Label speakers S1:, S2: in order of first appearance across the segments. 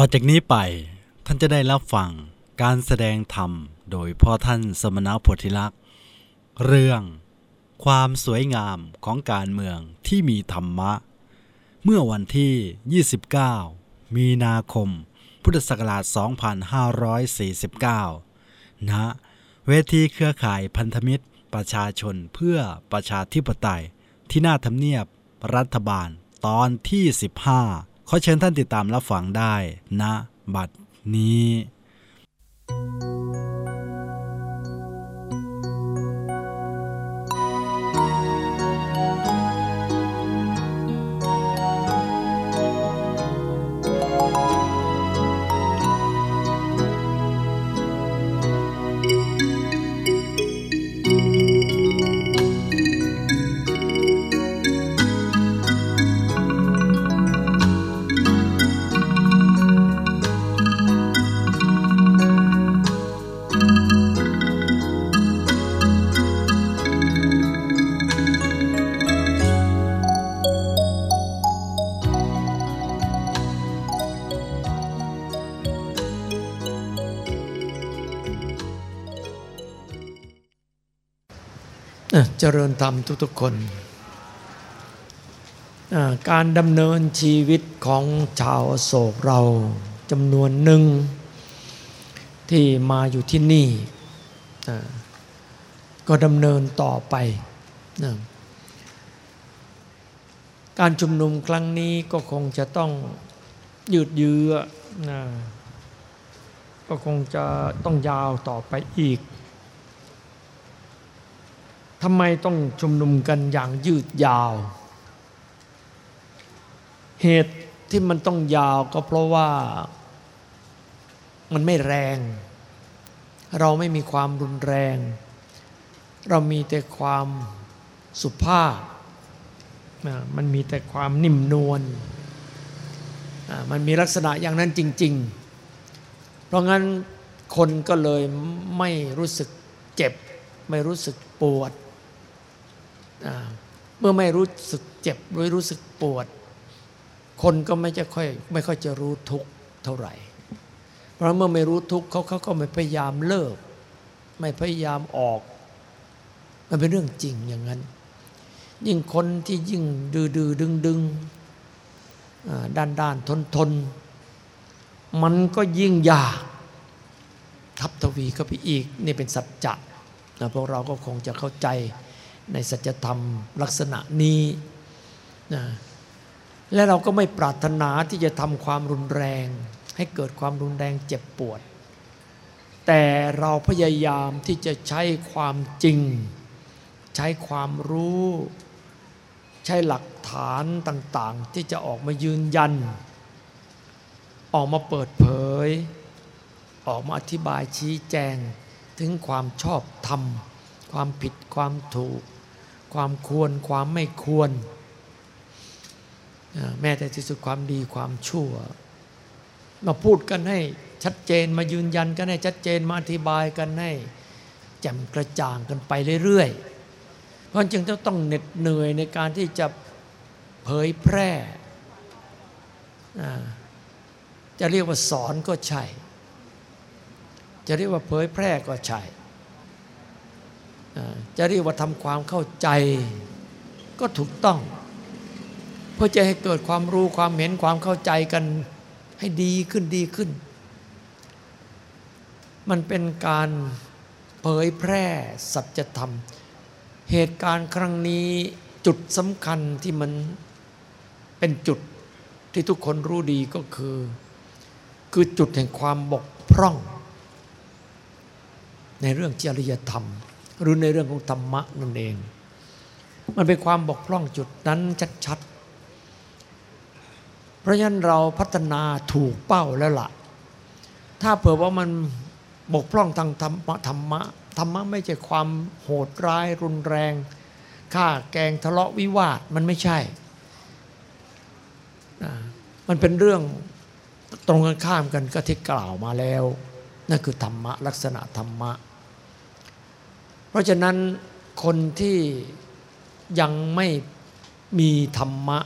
S1: ต่อจากนี้ไปท่านจะได้รับฟังการแสดงธรรมโดยพ่อท่านสมณโพธิลักษ์เรื่องความสวยงามของการเมืองที่มีธรรมะ เมื่อวันที่ 29 มีนาคม พุทธศักราช 2549 ณ เวทีเครือข่ายพันธมิตรประชาชนเพื่อประชาธิปไตยที่หน้าทำเนียบรัฐบาลตอนที่ 15 ขอเชิญท่านติดตามรับฟังได้ณบัดนี้
S2: ริญธรรมทุกๆคน การดำเนินชีวิตของชาวโศกเราจำนวนหนึ่งที่มาอยู่ที่นี่ก็ดำเนินต่อไป การชุมนุมครั้งนี้ก็คงจะต้องยืดเยื้อก็คงจะต้องยาวต่อไปอีก ทำไมต้องชุมนุมกันอย่างยืดยาว เหตุที่มันต้องยาวก็เพราะว่ามันไม่แรง เราไม่มีความรุนแรง เรามีแต่ความสุภาพ มันมีแต่ความนิ่มนวล มันมีลักษณะอย่างนั้นจริง ๆ เพราะงั้นคนก็เลยไม่รู้สึกเจ็บ ไม่รู้สึกปวด เมื่อไม่รู้สึกเจ็บหรือรู้สึกปวด คนก็ไม่จะค่อยไม่ค่อยจะรู้ทุกข์เท่าไหร่ เพราะเมื่อไม่รู้ทุกข์เขาเขาก็ไม่พยายามเลิก ไม่พยายามออก มันเป็นเรื่องจริงอย่างนั้น ยิ่งคนที่ยิ่งดื้อด้อดึงดึงด้านด้านทนทนมันก็ยิ่งยากทับทวีเข้าไปอีก นี่เป็นสัจจะนะพวกเราก็คงจะเข้าใจ ในสัจธรรมลักษณะนี้นะและเราก็ไม่ปรารถนาที่จะทำความรุนแรง ให้เกิดความรุนแรงเจ็บปวด แต่เราพยายามที่จะใช้ความจริง ใช้ความรู้ ใช้หลักฐานต่างๆ ที่จะออกมายืนยัน ออกมาเปิดเผย ออกมาอธิบายชี้แจงถึงความชอบธรรม ความผิดความถูก ความควรความไม่ควร แม้แต่ที่สุดความดีความชั่ว มาพูดกันให้ชัดเจนมายืนยันกันให้ชัดเจนมาอธิบายกันให้แจ่มกระจ่างกันไปเรื่อยๆ เพราะจึงต้องเหน็ดเหนื่อยในการที่จะเผยแพร่ จะเรียกว่าสอนก็ใช่ จะเรียกว่าเผยแพร่ก็ใช่ จะเรียกว่าทำความเข้าใจก็ถูกต้อง เพื่อจะให้เกิดความรู้ความเห็นความเข้าใจกันให้ดีขึ้นดีขึ้น มันเป็นการเผยแพร่สัจธรรม เหตุการณ์ครั้งนี้จุดสำคัญที่มันเป็นจุดที่ทุกคนรู้ดีก็คือ คือจุดแห่งความบกพร่อง ในเรื่องจริยธรรม หรือในเรื่องของธรรมะนั่นเอง มันเป็นความบกพร่องจุดนั้นชัดๆ เพราะฉะนั้นเราพัฒนาถูกเป้าแล้วละ่ะ ถ้าเผื่อว่ามันบกพร่องทางธรรมะธรรมะธรรมะไม่ใช่ความโหดร้ายรุนแรงฆ่าแกงทะเลาะวิวาทมันไม่ใช่ มันเป็นเรื่องตรงกันข้ามกันก็ที่กล่าวมาแล้ว นั่นคือธรรมะลักษณะธรรมะ เพราะฉะนั้นคนที่ยังไม่มีธรรมะ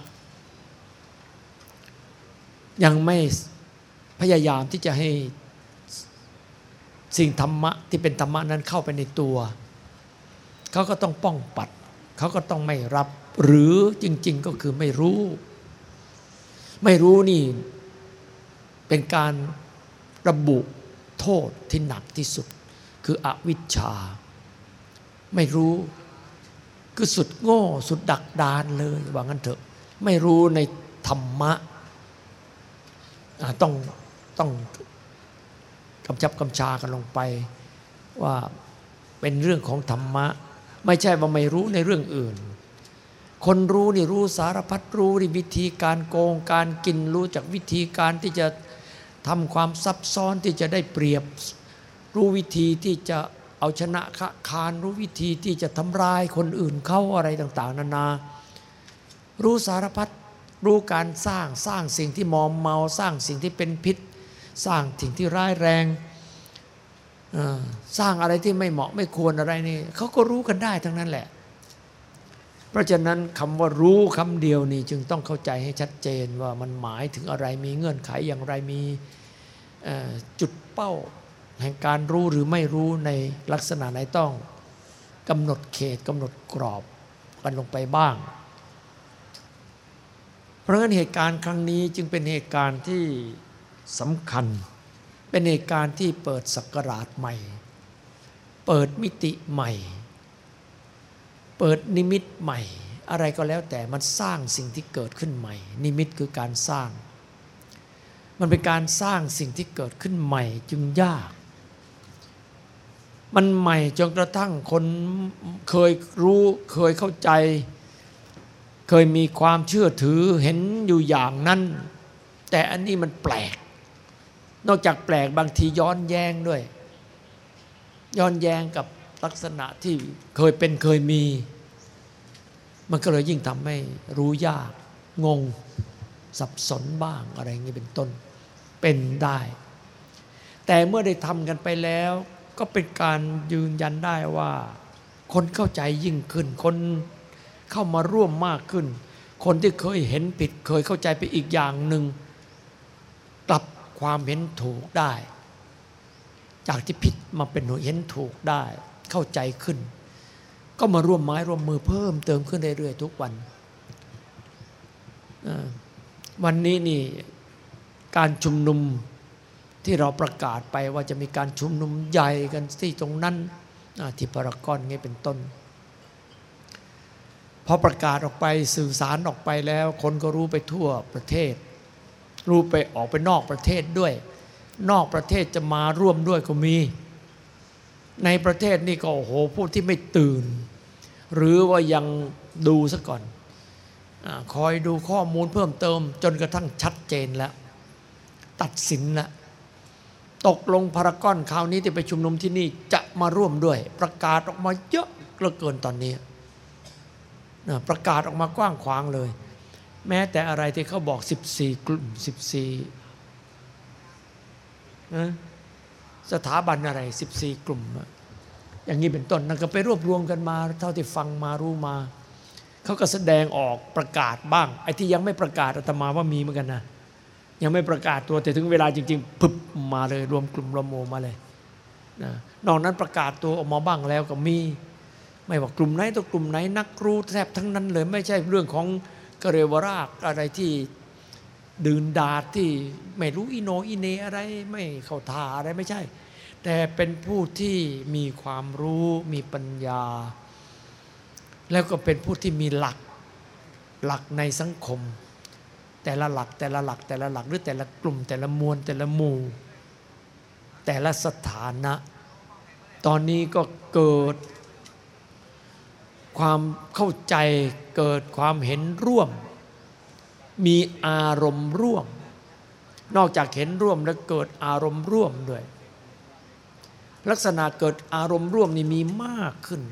S2: ยังไม่พพยายามที่จะให้สิ่งธรรมะที่เป็นธรรมะนั้นเข้าไปในตัว เขาก็ต้องป้องปัด เขาก็ต้องไม่รับ หรือจริง ๆ ก็คือไม่รู้ ไม่รู้นี่เป็นการระบุโทษที่หนักที่สุด คืออวิชชา ไม่รู้คือสุดโง่ สุดดักดานเลยว่างั้นเถอะ ไม่รู้ในธรรมะต้องต้องกำชับกำชากันลงไป ว่าเป็นเรื่องของธรรมะ ไม่ใช่ว่าไม่รู้ในเรื่องอื่น คนรู้นี่รู้สารพัดรู้ในวิธีการโกงการกินรู้จากวิธีการที่จะทำความซับซ้อนที่จะได้เปรียบ รู้วิธีที่จะ เอาชนะคานรู้วิธีที่จะทำลายคนอื่นเข้าอะไรต่าง ๆ นานา รู้สารพัดรู้การสร้างสร้างสิ่งที่มอมเมาสร้างสิ่งที่เป็นพิษ สร้างสิ่งที่ร้ายแรงสร้างอะไรที่ไม่เหมาะไม่ควรอะไรนี่เขาก็รู้กันได้ทั้งนั้นแหละ เพราะฉะนั้นคำว่ารู้คำเดียวนี่จึงต้องเข้าใจให้ชัดเจนว่ามันหมายถึงอะไรมีเงื่อนไขอย่างไรมีจุดเป้า แห่งการรู้หรือไม่รู้ในลักษณะไหนต้องกำหนดเขตกำหนดกรอบกันลงไปบ้าง เพราะงั้นเหตุการณ์ครั้งนี้จึงเป็นเหตุการณ์ที่สำคัญ เป็นเหตุการณ์ที่เปิดสักราชใหม่ เปิดมิติใหม่ เปิดนิมิตใหม่ อะไรก็แล้วแต่มันสร้างสิ่งที่เกิดขึ้นใหม่ นิมิตคือการสร้าง มันเป็นการสร้างสิ่งที่เกิดขึ้นใหม่จึงยาก มันใหม่จนกระทั่งคนเคยรู้เคยเข้าใจ เคยมีความเชื่อถือเห็นอยู่อย่างนั้น แต่อันนี้มันแปลก นอกจากแปลกบางทีย้อนแย้งด้วย ย้อนแย้งกับลักษณะที่เคยเป็นเคยมี มันก็เลยยิ่งทำให้รู้ยาก งง สับสนบ้างอะไรอย่างนี้เป็นต้นเป็นได้ แต่เมื่อได้ทำกันไปแล้ว ก็เป็นการยืนยันได้ว่า คนเข้าใจยิ่งขึ้น คนเข้ามาร่วมมากขึ้น คนที่เคยเห็นผิดเคยเข้าใจไปอีกอย่างหนึ่งกลับความเห็นถูกได้ จากที่ผิดมาเป็นเห็นถูกได้ เข้าใจขึ้น ก็มาร่วมไม้ร่วมมือเพิ่มเติมขึ้นเรื่อยๆทุกวันวันนี้นี่การชุมนุม ที่เราประกาศไปว่าจะมีการชุมนุมใหญ่กันที่ตรงนั้นที่พารากอนงี้เป็นต้น พอประกาศออกไปสื่อสารออกไปแล้ว คนก็รู้ไปทั่วประเทศ รู้ไปออกไปนอกประเทศด้วย นอกประเทศจะมาร่วมด้วยก็มี ในประเทศนี่ก็โอ้โหผู้ที่ไม่ตื่น หรือว่ายังดูซะก่อนอคอยดูข้อมูลเพิ่มเติม จนกระทั่งชัดเจนแล้ว ตัดสินแล้ว ตกลงพารากอนคราวนี้ที่ไปชุมนุมที่นี่จะมาร่วมด้วย ประกาศออกมาเยอะเกินเกินตอนนี้นะประกาศออกมากว้างขวางเลย แม้แต่อะไรที่เขาบอก 14 กลุ่ม 14นะสถาบันอะไร 14 กลุ่ม อย่างนี้เป็นต้นนั่นก็ไปรวบรวมกันมา เท่าที่ฟังมารู้มา เขาก็แสดงออกประกาศบ้างไอ้ที่ยังไม่ประกาศอาตมาว่ามีเหมือนกันนะ ยังไม่ประกาศตัวแต่ถึงเวลาจริงๆพึบมาเลย รวมกลุ่มรวมโมมาเลยนะนอกนั้นประกาศตัวออกมาบ้างแล้วก็มี ไม่ว่ากลุ่มไหนตัวกลุ่มไหนนักรู้แทบทั้งนั้นเลยไม่ใช่เรื่องของกเรวรากอะไรที่ดื่นดาดที่ไม่รู้อิโนอิเนอะไรไม่เข้าท่าอะไรไม่ใช่ แต่เป็นผู้ที่มีความรู้มีปัญญา แล้วก็เป็นผู้ที่มีหลักหลักในสังคม แต่ละหลักแต่ละหลักแต่ละหลักหรือแต่ละกลุ่ม แต่ละมวลแต่ละหมู่ แต่ละสถานะ ตอนนี้ก็เกิดความเข้าใจเกิดความเห็นร่วม มีอารมณ์ร่วม นอกจากเห็นร่วมแล้วเกิดอารมณ์ร่วมด้วย ลักษณะเกิดอารมณ์ร่วมนี่มีมากขึ้น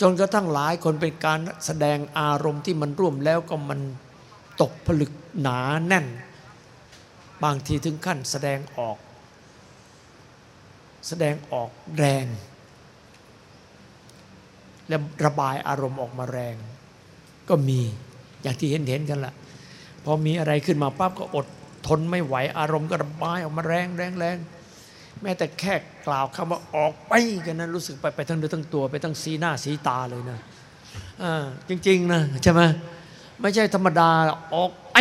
S2: จนกระทั่งหลายคนเป็นการแสดงอารมณ์ที่มันร่วมแล้วก็มัน ตกผลึกหนาแน่น บางทีถึงขั้นแสดงออก แสดงออกแรง และระบายอารมณ์ออกมาแรง ก็มีอย่างที่เห็นเห็นกันละพอมีอะไรขึ้นมาปั๊บก็อดทนไม่ไหวอารมณ์ก็ระบายออกมาแรงแรงแรงแม้แต่แค่กล่าวคำว่าออกไปกันนั้นรู้สึกไปไปทั้งเนื้อทั้งตัวไปทั้งสีหน้าสีตาเลยนะอ่าจริง ๆ นะ ใช่ไหม ไม่ใช่ธรรมดาออกไอ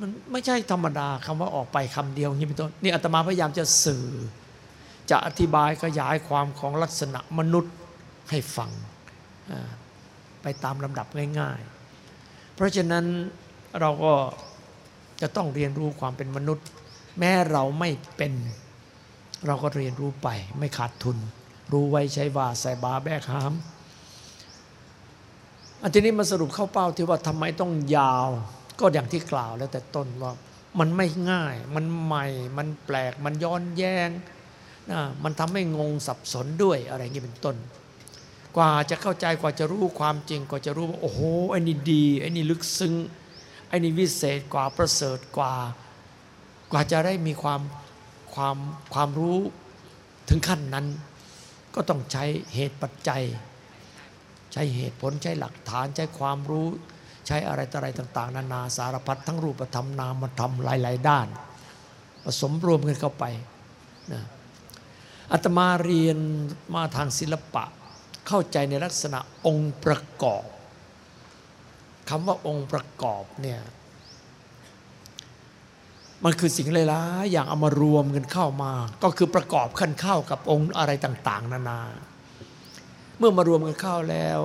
S2: มันไม่ใช่ธรรมดาคำว่าออกไปคำเดียวนี่เป็นต้นนี่อาตมาพยายามจะสื่อ จะอธิบายขยายความของลักษณะมนุษย์ให้ฟังไปตามลำดับง่าย ๆ เพราะฉะนั้นเราก็จะต้องเรียนรู้ความเป็นมนุษย์ แม้เราไม่เป็น เราก็เรียนรู้ไป ไม่ขาดทุน รู้ไว้ใช้ว่าใส่บาแบกหาม อันทีนี้มาสรุปเข้าเป้าที่ว่าทำไมต้องยาว ก็อย่างที่กล่าวแล้วแต่ต้นว่ามันไม่ง่าย มันใหม่ มันแปลก มันย้อนแย้งนะมันทำให้งงสับสนด้วยอะไรอย่างนี้เป็นต้น กว่าจะเข้าใจกว่าจะรู้ความจริงกว่าจะรู้ว่าโอ้โหไอ้นี่ดีไอ้นี่ลึกซึ้งไอ้นี่วิเศษกว่าประเสริฐกว่า กว่าจะได้มีความความความรู้ถึงขั้นนั้น ก็ต้องใช้เหตุปัจจัย ใช้เหตุผลใช้หลักฐานใช้ความรู้ ใช้อะไรต่ออะไรต่าง ๆ นานาสารพัดทั้งรูปธรรมนามธรรมหลาย ๆ ด้าน ผสมรวมกันเข้าไปนะอาตมาเรียนมาทางศิลปะเข้าใจในลักษณะองค์ประกอบคำว่าองค์ประกอบเนี่ยมันคือสิ่งหลายๆอย่างเอามารวมกันเข้ามา ก็คือประกอบขั้นเข้ากับองค์อะไรต่าง ๆ นานา เมื่อมารวมกันเข้าแล้ว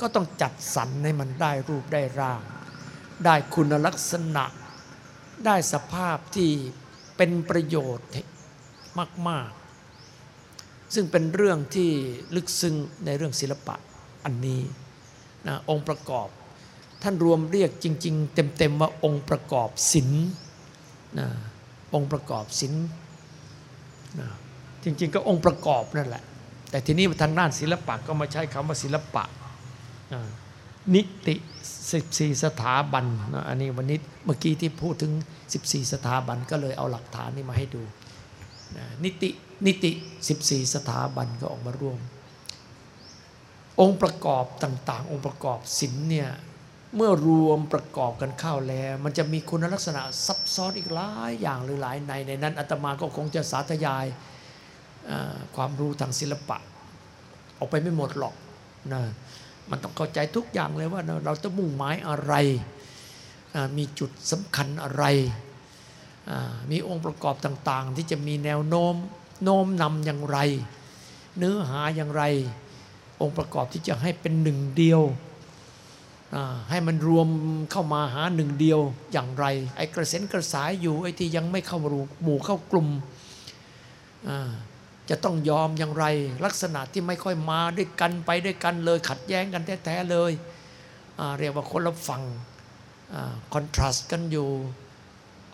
S2: ก็ต้องจัดสรรให้มันได้รูปได้ร่าง ได้คุณลักษณะ ได้สภาพที่เป็นประโยชน์มาก ๆ ซึ่งเป็นเรื่องที่ลึกซึ้งในเรื่องศิลปะอันนี้นะองค์ประกอบ ท่านรวมเรียกจริง ๆ เต็ม ๆ ว่าองค์ประกอบศิลป์นะองค์ประกอบศิลป์นะจริง ๆ ก็องค์ประกอบนั่นแหละ แต่ทีนี้ทางด้านศิลปะก็มาใช้คำว่าศิลปะนิติ 14 สถาบันนะอันนี้วันนี้เมื่อกี้ที่พูดถึง 14 สถาบันก็เลยเอาหลักฐานนี้มาให้ดูนิตินิติ 14 สถาบันก็ออกมาร่วม องค์ประกอบต่างๆ องค์ประกอบศิลป์เนี่ยเมื่อรวมประกอบกันเข้าแล้ว มันจะมีคุณลักษณะซับซ้อนอีกหลายอย่างหรือหลายในในนั้นอาตมาก็คงจะสาธยาย ความรู้ทางศิลปะ ออกไปไม่หมดหรอกนะมันต้องเข้าใจทุกอย่างเลยว่าเราจะมุ่งหมายอะไร มีจุดสำคัญอะไร มีองค์ประกอบต่างๆ ที่จะมีแนวโน้มโน้มนำอย่างไร เนื้อหาอย่างไร องค์ประกอบที่จะให้เป็นหนึ่งเดียว ให้มันรวมเข้ามาหาหนึ่งเดียวอย่างไร ไอ้กระเซ็นกระสายอยู่ไอ้ที่ยังไม่เข้าหมู่เข้ากลุ่มอ่า จะต้องยอมอย่างไร ลักษณะที่ไม่ค่อยมาด้วยกันไปด้วยกันเลย ขัดแย้งกันแท้ๆเลย เรียกว่าคนละฝั่งคอนทราสต์กันอยู่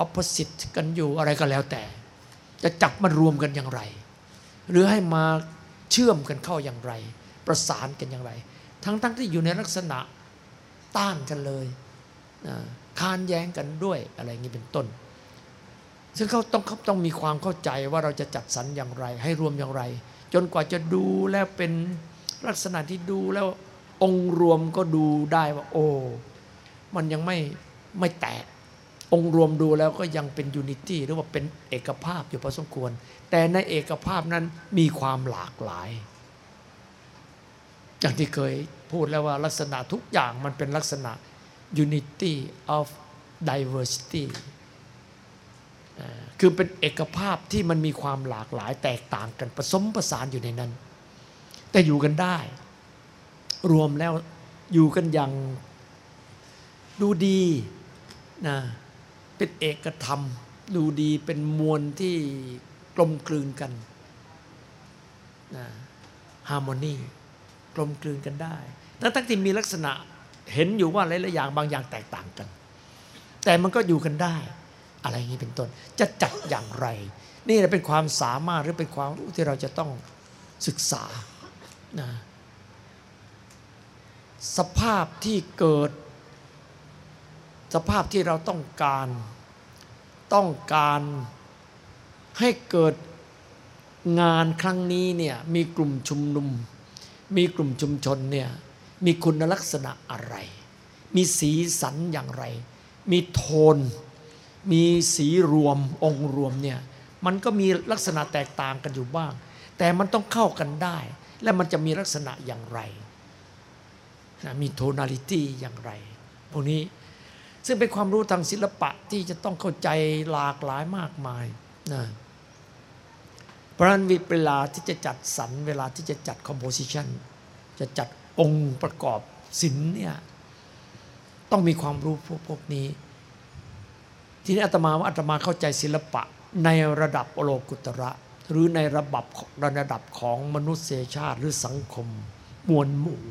S2: อ p ป o s i t e กันอยู่อะไรก็แล้วแต่ จะจับมารวมกันอย่างไร หรือให้มาเชื่อมกันเข้าอย่างไร ประสานกันอย่างไร ทั้งๆทที่อยู่ในลักษณะต้านกันเลยนะค้านแย้งกันด้วยอะไรอย่างนี้เป็นต้น ซึ่งเขาต้องเขาต้องมีความเข้าใจว่าเราจะจัดสรรอย่างไร ให้รวมอย่างไร จนกว่าจะดูแล้วเป็นลักษณะที่ดูแล้วองค์รวมก็ดูได้ว่า โอ้ มันยังไม่ไม่แตก องค์รวมดูแล้วก็ยังเป็นยูนิตี้หรือว่าเป็นเอกภาพอยู่พอสมควร แต่ในเอกภาพนั้นมีความหลากหลาย อย่างที่เคยพูดแล้วว่าลักษณะทุกอย่างมันเป็นลักษณะ unity of diversity คือเป็นเอกภาพที่มันมีความหลากหลายแตกต่างกันผสมผสานอยู่ในนั้น แต่อยู่กันได้ รวมแล้วอยู่กันอย่างดูดีนะเป็นเอกธรรม ดูดีเป็นมวลที่กลมกลืนกันนะฮาร์โมนีกลมกลืนกันได้ทั้งทั้งที่มีลักษณะเห็นอยู่ว่าหลายๆอย่างบางอย่างแตกต่างกัน แต่มันก็อยู่กันได้ อะไรอย่างนี้เป็นต้น จะจัดอย่างไร นี่แหละเป็นความสามารถหรือเป็นความรู้ที่เราจะต้องศึกษานะสภาพที่เกิด สภาพที่เราต้องการต้องการให้เกิดงานครั้งนี้เนี่ยมีกลุ่มชุมนุม มีกลุ่มชุมชนเนี่ยมีคุณลักษณะอะไร มีสีสันอย่างไร มีโทน มีสีรวมองค์รวมเนี่ยมันก็มีลักษณะแตกต่างกันอยู่บ้าง แต่มันต้องเข้ากันได้ และมันจะมีลักษณะอย่างไรนะมีโทนาลิตี้อย่างไร พวกนี้ซึ่งเป็นความรู้ทางศิลปะที่จะต้องเข้าใจหลากหลายมากมายนะเพราะฉะนั้นเวลาที่จะจัดสรรเวลาที่จะจัดคอมโพสิชันจะจัดองค์ประกอบศิลป์เนี่ยต้องมีความรู้พวกพวกนี้ ทีนี้อาตมาว่าอาตมาเข้าใจศิลปะในระดับโลกุตระ หรือในระดับระดับของมนุษยชาติหรือสังคมมวลหมู่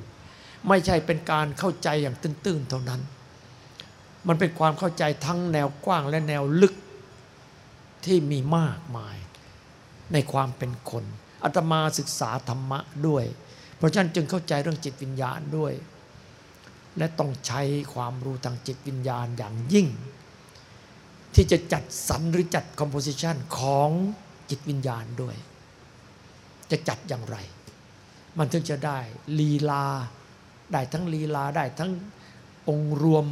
S2: ไม่ใช่เป็นการเข้าใจอย่างตื้นๆเท่านั้น มันเป็นความเข้าใจทั้งแนวกว้างและแนวลึกที่มีมากมายในความเป็นคนอาตมาศึกษาธรรมะด้วย เพราะฉะนั้นจึงเข้าใจเรื่องจิตวิญญาณด้วย และต้องใช้ความรู้ทางจิตวิญญาณอย่างยิ่ง ที่จะจัดสรรหรือจัดคอมโพสิชันของจิตวิญญาณด้วย จะจัดอย่างไร มันถึงจะได้ลีลา ได้ทั้งลีลาได้ทั้งองค์รวม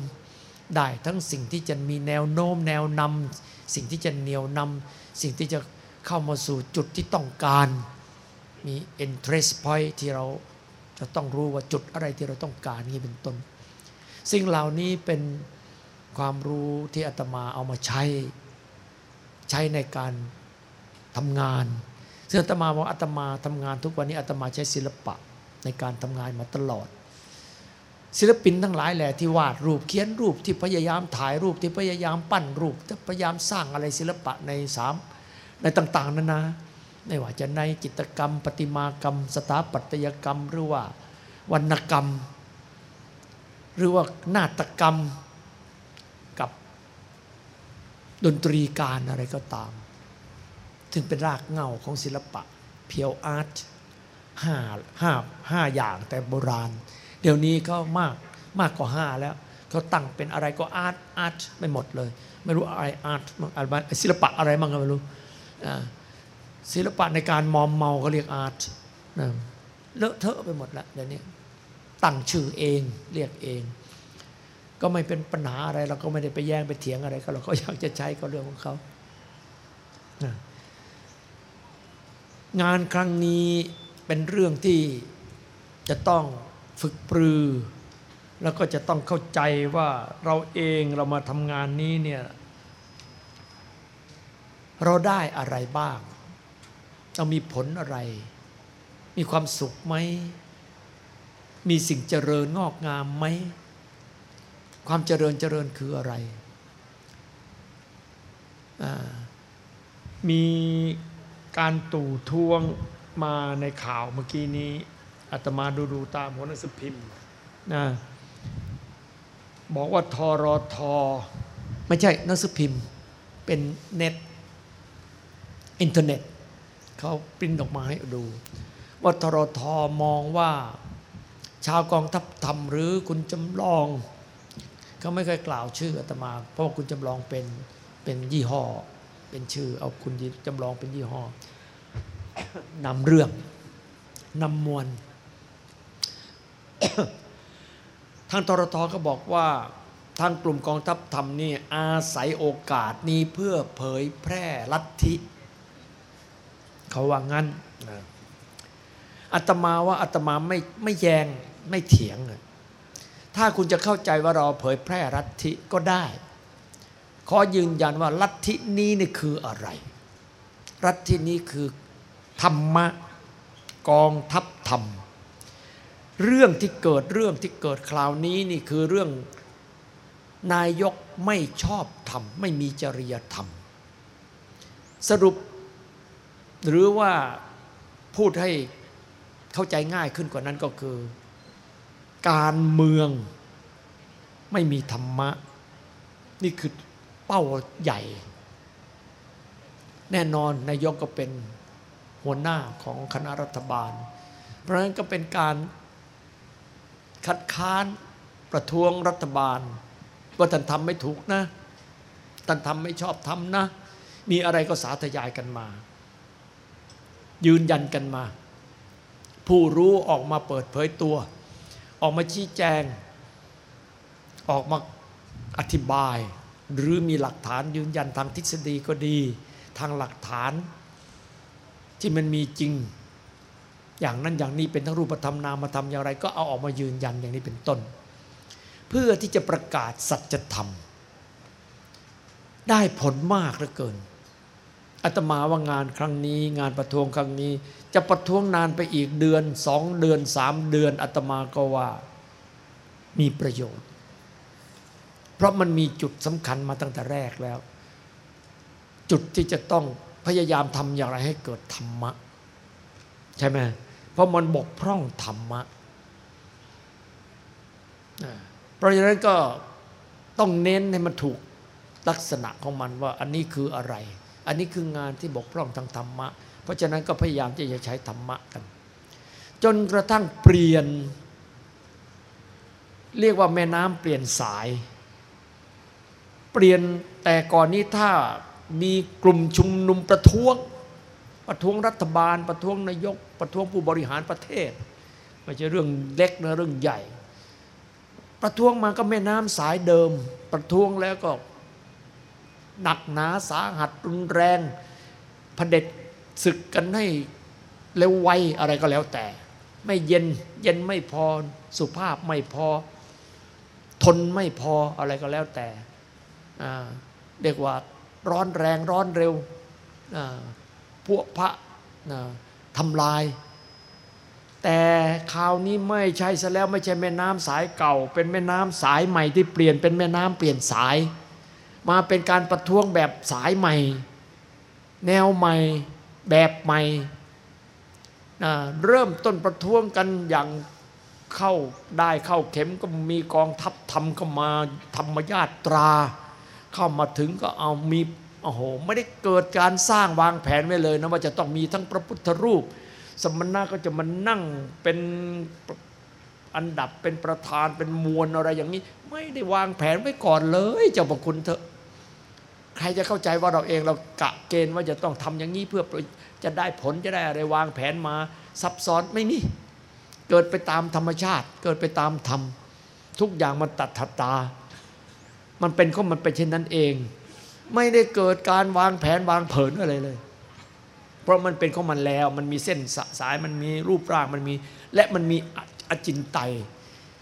S2: ได้ทั้งสิ่งที่จะมีแนวโน้มแนวนำสิ่งที่จะเหนียวนำสิ่งที่จะเข้ามาสู่จุดที่ต้องการ มี interest point ที่เราจะต้องรู้ว่าจุดอะไรที่เราต้องการนี่เป็นต้น สิ่งเหล่านี้เป็น ความรู้ที่อาตมาเอามาใช้ใช้ในการทำงาน ซึ่งอาตมาบอกอาตมาทำงานทุกวันนี้อาตมาใช้ศิลปะในการทำงานมาตลอด ศิลปินทั้งหลายแหละที่วาดรูปเขียนรูปที่พยายามถ่ายรูปที่พยายามปั้นรูปที่พยายามสร้างอะไรศิลปะในสามในต่างๆนานาไม่ว่าจะในจิตกรรมประติมากรรม สถาปัตยกรรม หรือว่าวรรณกรรม หรือว่านาฏกรรม ดนตรีการอะไรก็ตาม ถึงเป็นรากเหง้าของศิลปะ เพียวอาร์ตห้าห้าห้าอย่างแต่โบราณ เดี๋ยวนี้เขามากมากกว่าห้าแล้วเขาตั้งเป็นอะไรก็อาร์ตอาร์ตไม่หมดเลย ไม่รู้อะไรอาร์ตอะไรศิลปะอะไรมั่งก็ไม่รู้ศิลปะในการมอมเมาก็เรียกอาร์ตเลอะเทอะไปหมดแล้วเดี๋ยวนี้ตั้งชื่อเองเรียกเอง ก็ไม่เป็นปัญหาอะไร เราก็ไม่ได้ไปแย่งไปเถียงอะไรก็เราก็อยากจะใช้ก็เรื่องของเขา งานครั้งนี้เป็นเรื่องที่จะต้องฝึกปรือ แล้วก็จะต้องเข้าใจว่าเราเองเรามาทำงานนี้เนี่ยเราได้อะไรบ้าง เรามีผลอะไร มีความสุขไหม มีสิ่งเจริญงอกงามไหม ความเจริญเจริญคืออะไร มีการตู่ทวงมาในข่าวเมื่อกี้นี้อาตมาดูดูตามหัวหนังสือพิมพ์นะบอกว่าทรอทอไม่ใช่หนังสือพิมพ์ เป็นเน็ตอินเทอร์เน็ตเขาปริ้นออกมาให้ดู ว่าทรทมองว่า ชาวกองทัพธรรมหรือคุณจำลอง เขาไม่เคยกล่าวชื่ออาตมา เพราะว่าคุณจำลองเป็นเป็นยี่ห้อ เป็นชื่อ เอาคุณจำลองเป็นยี่ห้อนำเรื่องนำมวลทางตรทก็บอกว่าทางกลุ่มกองทัพธรรมนี่อาศัยโอกาสนี้เพื่อเผยแพร่ลัทธิเขาว่างั้นอาตมาว่าอาตมาไม่ไม่แยงไม่เถียง ถ้าคุณจะเข้าใจว่าเราเผยแพร่ลัทธิก็ได้ ขอยืนยันว่าลัทธินี้นี่คืออะไรลัทธินี้คือธรรมะกองทัพธรรม เรื่องที่เกิดเรื่องที่เกิดคราวนี้นี่คือเรื่องนายกไม่ชอบธรรม ไม่มีจริยธรรม สรุป หรือว่าพูดให้เข้าใจง่ายขึ้นกว่านั้นก็คือ การเมืองไม่มีธรรมะ นี่คือเป้าใหญ่ แน่นอนนายกก็เป็นหัวหน้าของคณะรัฐบาล เพราะฉะนั้นก็เป็นการคัดค้านประท้วงรัฐบาล ว่าท่านทำไม่ถูกนะท่านทำไม่ชอบทำนะ มีอะไรก็สาธยายกันมา ยืนยันกันมา ผู้รู้ออกมาเปิดเผยตัว ออกมาชี้แจง ออกมาอธิบาย หรือมีหลักฐานยืนยันทางทฤษฎีก็ดี ทางหลักฐานที่มันมีจริง อย่างนั้นอย่างนี้เป็นทั้งรูปธรรมนามธรรมอย่างไร ก็เอาออกมายืนยันอย่างนี้เป็นต้น เพื่อที่จะประกาศสัจธรรม ได้ผลมากเหลือเกิน อาตมาว่างานครั้งนี้ งานประท้วงครั้งนี้ จะประท้วงนานไปอีกเดือนสองเดือนสามเดือนอาตมาก็ว่ามีประโยชน์ เพราะมันมีจุดสำคัญมาตั้งแต่แรกแล้ว จุดที่จะต้องพยายามทำอย่างไรให้เกิดธรรมะ ใช่ไหมเพราะมันบกพร่องธรรมะเพราะฉะนั้นก็ต้องเน้นให้มันถูกลักษณะของมันว่าอันนี้คืออะไร อันนี้คืองานที่บกพร่องทางธรรมะ เพราะฉะนั้นก็พยายามที่จะใช้ธรรมะกัน จนกระทั่งเปลี่ยน เรียกว่าแม่น้ำเปลี่ยนสาย เปลี่ยนแต่ก่อนนี้ถ้ามีกลุ่มชุมนุมประท้วง ประท้วงรัฐบาล ประท้วงนายก ประท้วงผู้บริหารประเทศไม่ใช่เรื่องเล็กนะเรื่องใหญ่ ประท้วงมาก็แม่น้ำสายเดิม ประท้วงแล้วก็ หนักหนาสาหัสรุนแรงพเด็จศึกกันให้เร็วไวอะไรก็แล้วแต่ ไม่เย็นเย็นไม่พอสุภาพไม่พอ ทนไม่พออะไรก็แล้วแต่เรียกว่าร้อนแรงร้อนเร็วพวกพระทำลาย แต่คราวนี้ไม่ใช่ซะแล้วไม่ใช่แม่น้ำสายเก่า เป็นแม่น้ำสายใหม่ที่เปลี่ยนเป็นแม่น้ำเปลี่ยนสาย มาเป็นการประท้วงแบบสายใหม่ แนวใหม่แบบใหม่เริ่มต้นประท้วงกันอย่างเข้าได้เข้าเข็มก็มีกองทัพทำเข้ามาธรรมญาตรา เข้ามาถึงก็เอามีโอ้โหไม่ได้เกิดการสร้างวางแผนไว้เลยนะว่าจะต้องมีทั้งพระพุทธรูป สมณะก็จะมานั่งเป็นอันดับเป็นประธานเป็นมวลอะไรอย่างนี้ ไม่ได้วางแผนไว้ก่อนเลย เจ้าพระคุณเถอะ ใครจะเข้าใจว่าเราเองเรากะเกณฑ์ว่าจะต้องทำอย่างนี้เพื่อจะได้ผลจะได้อะไรวางแผนมาซับซ้อนไม่มีเกิดไปตามธรรมชาติ เกิดไปตามธรรม ทุกอย่างมันตัดถัดตา มันเป็นก็มันเป็นเช่นนั้นเอง ไม่ได้เกิดการวางแผนวางเผินอะไรเลย เพราะมันเป็นของมันแล้ว มันมีเส้นสายมันมีรูปร่างมันมี และมันมีอจินไต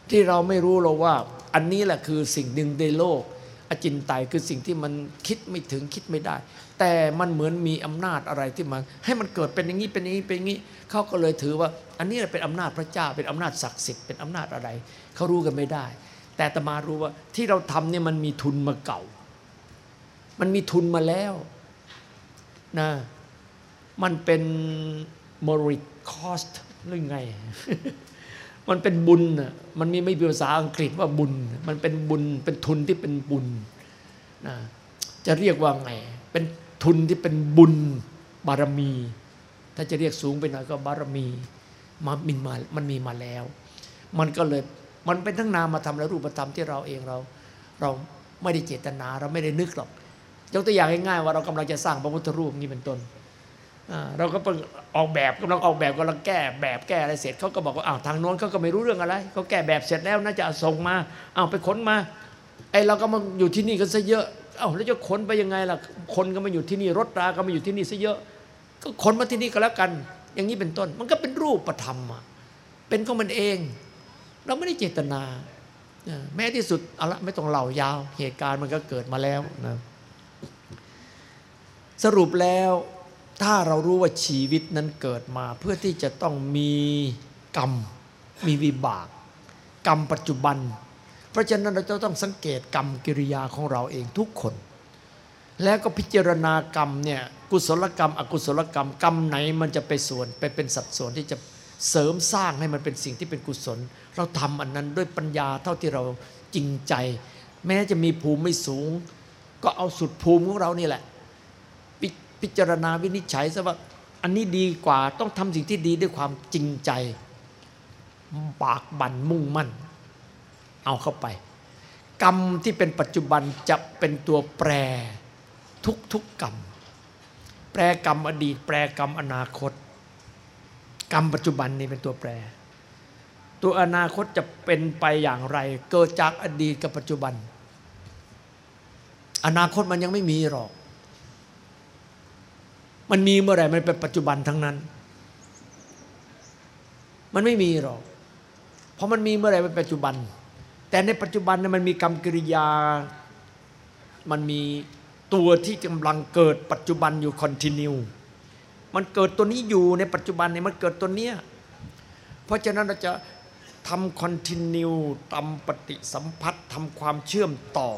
S2: ที่เราไม่รู้เราว่า อันนี้แหละคือสิ่งหนึ่งในโลก อจินไตยคือสิ่งที่มันคิดไม่ถึงคิดไม่ได้ แต่มันเหมือนมีอำนาจอะไรที่มันให้มันเกิดเป็นอย่างนี้เป็นอย่างนี้เป็นอย่างนี้เขาก็เลยถือว่า อันนี้เป็นอำนาจพระเจ้าเป็นอำนาจศักดิ์สิทธิ์เป็นอำนาจอะไรเขารู้กันไม่ได้ แต่ตมารู้ว่าที่เราทำเนี่ยมันมีทุนมาเก่า มันมีทุนมาแล้วนะมันเป็น moral cost หรือไง มันเป็นบุญน่ะมันมีไม่เป็นภาษาอังกฤษว่าบุญ มันเป็นบุญเป็นทุนที่เป็นบุญนะจะเรียกว่าไง เป็นทุนที่เป็นบุญบารมี ถ้าจะเรียกสูงไปหน่อยก็บารมีมามินมามันมีมาแล้ว มันก็เลยมันเป็นทั้งนามธรรมและรูปธรรมที่เราเองเรา เราไม่ได้เจตนาเราไม่ได้นึกหรอก ยกตัวอย่างง่ายๆว่าเรากำลังจะสร้างพระพุทธรูปนี่เป็นต้น เราก็ออกแบบกำลังออกแบบกำลังแก้แบบแก้อะไรเสร็จเขาก็บอกว่าอ้าวทางโน้นเขาก็ไม่รู้เรื่องอะไรเขาแก้แบบเสร็จแล้วน่าจะส่งมาอ้าวไปขนมาไอเราก็มาอยู่ที่นี่กันซะเยอะอ้าวแล้วจะขนไปยังไงล่ะคนก็มาอยู่ที่นี่รถราก็มาอยู่ที่นี่ซะเยอะ ก็ขนมาที่นี่ก็แล้วกัน อย่างนี้เป็นต้น มันก็เป็นรูปธรรมอะเป็นของมันเอง เราไม่ได้เจตนาแม้ที่สุดเอาละไม่ต้องเล่ายาว เหตุการณ์มันก็เกิดมาแล้วนะสรุปแล้ว ถ้าเรารู้ว่าชีวิตนั้นเกิดมา เพื่อที่จะต้องมีกรรม มีวิบาก กรรมปัจจุบัน เพราะฉะนั้นเราจะต้องสังเกตกรรมกิริยาของเราเองทุกคน แล้วก็พิจารณากรรมเนี่ยกุศลกรรม อกุศลกรรมกรรมไหนมันจะไปส่วนไปเป็นสัดส่วนที่จะเสริมสร้างให้มันเป็นสิ่งที่เป็นกุศล เราทำอันนั้นด้วยปัญญาเท่าที่เราจริงใจ แม้จะมีภูมิไม่สูง ก็เอาสุดภูมิของเรานี่แหละ พิจารณาวินิจฉัยซะว่าอันนี้ดีกว่าต้องทำสิ่งที่ดีด้วยความจริงใจ ปากบันมุ่งมั่น เอาเข้าไป กรรมที่เป็นปัจจุบันจะเป็นตัวแปรทุกทุกกรรม แปรกรรมอดีต แปรกรรมอนาคต กรรมปัจจุบันนี่เป็นตัวแปร ตัวอนาคตจะเป็นไปอย่างไร เกิดจากอดีตกับปัจจุบัน อนาคตมันยังไม่มีหรอก มันมีเมื่อไหร่มันเป็นปัจจุบันทั้งนั้น มันไม่มีหรอก เพราะมันมีเมื่อไหร่เป็นปัจจุบัน แต่ในปัจจุบันเนี่ยมันมีกรรมกิริยา มันมีตัวที่กำลังเกิดปัจจุบันอยู่คอนติเนียมันเกิดตัวนี้อยู่ในปัจจุบันเนี่ยมันเกิดตัวเนี้ย เพราะฉะนั้นเราจะทำคอนติเนียทำปฏิสัมพัทธ์ทำความเชื่อมต่อ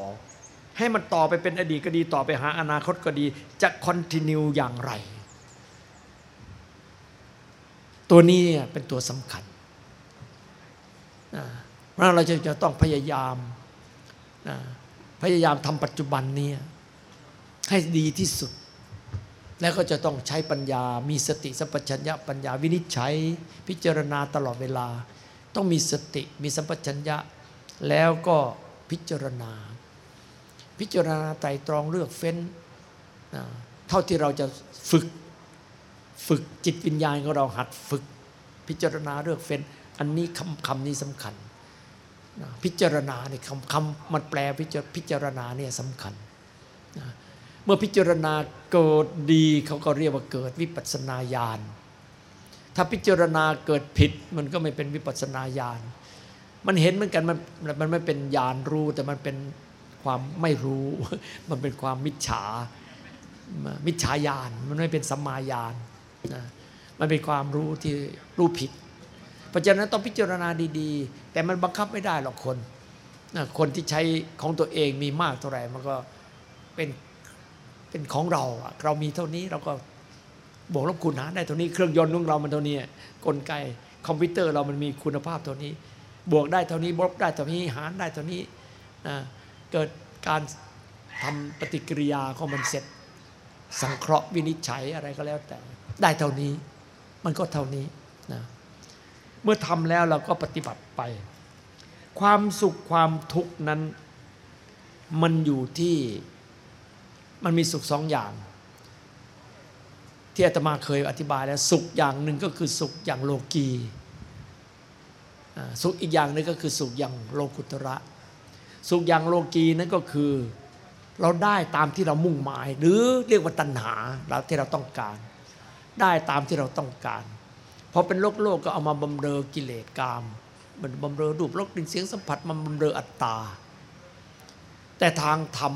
S2: ให้มันต่อไปเป็นอดีตก็ดีต่อไปหาอนาคตก็ดี จะคอนติเนียอย่างไร ตัวนี้เป็นตัวสำคัญเพราะเราจะจะต้องพยายามพยายามทำปัจจุบันนี้ให้ดีที่สุด แล้วก็จะต้องใช้ปัญญา มีสติสัมปชัญญะปัญญาวินิจฉัย พิจารณาตลอดเวลา ต้องมีสติมีสัมปชัญญะ แล้วก็พิจารณา พิจารณาไตรตรองเลือกเฟ้นเท่าที่เราจะฝึกฝึกจิตวิญญาณของเราหัดฝึก พิจารณาเลือกเฟ้น อันนี้คำคำนี้สำคัญพิจารณาเนี่ยคำคำมันแปลพิจารพิจารณาเนี่ยสำคัญ เมื่อพิจารณาเกิดดีเขาก็เรียกว่าเกิดวิปัสสนาญาณถ้าพิจารณาเกิดผิดมันก็ไม่เป็นวิปัสสนาญาณมันเห็นเหมือนกันมันมันไม่เป็นญาณรู้แต่มันเป็น ความไม่รู้ มันเป็นความมิจฉา มิจฉาญาณ มันไม่เป็นสัมมาญาณนะมันเป็นความรู้ที่รู้ผิด เพราะฉะนั้นต้องพิจารณาดีๆ แต่มันบังคับไม่ได้หรอกคนนะคนที่ใช้ของตัวเองมีมากเท่าไหร่มันก็เป็นเป็นของเรา เรามีเท่านี้เราก็บวกลบคูณหารได้เท่านี้ เครื่องยนต์ของเรามันเท่านี้กลไกคอมพิวเตอร์เรามันมีคุณภาพเท่านี้ บวกได้เท่านี้ลบได้เท่านี้หารได้เท่านี้นะ เกิดการทำปฏิกิริยาของมันเสร็จ สังเคราะห์วินิจฉัยอะไรก็แล้วแต่ ได้เท่านี้ มันก็เท่านี้นะเมื่อทำแล้วเราก็ปฏิบัติไป ความสุขความทุกข์นั้น มันอยู่ที่มันมีสุขสองอย่าง ที่อาตมาเคยอธิบายแล้วสุขอย่างหนึ่งก็คือสุขอย่างโลกีสุขอีกอย่างหนึงก็คือสุขอย่างโลกุตระ สุขอย่างโลกีนั่นก็คือ เราได้ตามที่เรามุ่งหมาย หรือเรียกว่าตัณหาเราที่เราต้องการ ได้ตามที่เราต้องการพอเป็นโลกโลกก็เอามาบำเรอกิเลสกาม มันบำเรอรูปรสกลิ่นเสียงสัมผัสมันบำเรออัตตา แต่ทางธรรม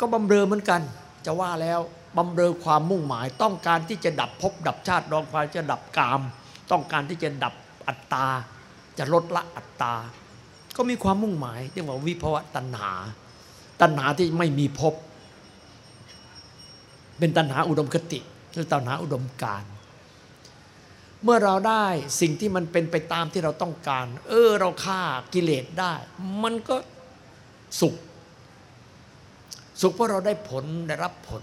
S2: ก็บำเรอเหมือนกัน จะว่าแล้วบำเรอความมุ่งหมายต้องการที่จะดับภพดับชาติรองความจะดับกาม ต้องการที่จะดับอัตตา จะลดละอัตตา ก็มีความมุ่งหมายเรียกว่าวิภวะตัณหา ตัณหาที่ไม่มีภพเป็นตัณหาอุดมคติหรือตัณหาอุดมการ เมื่อเราได้สิ่งที่มันเป็นไปตามที่เราต้องการ เออเราฆ่ากิเลสได้ มันก็สุข สุขเพราะเราได้ผลได้รับผล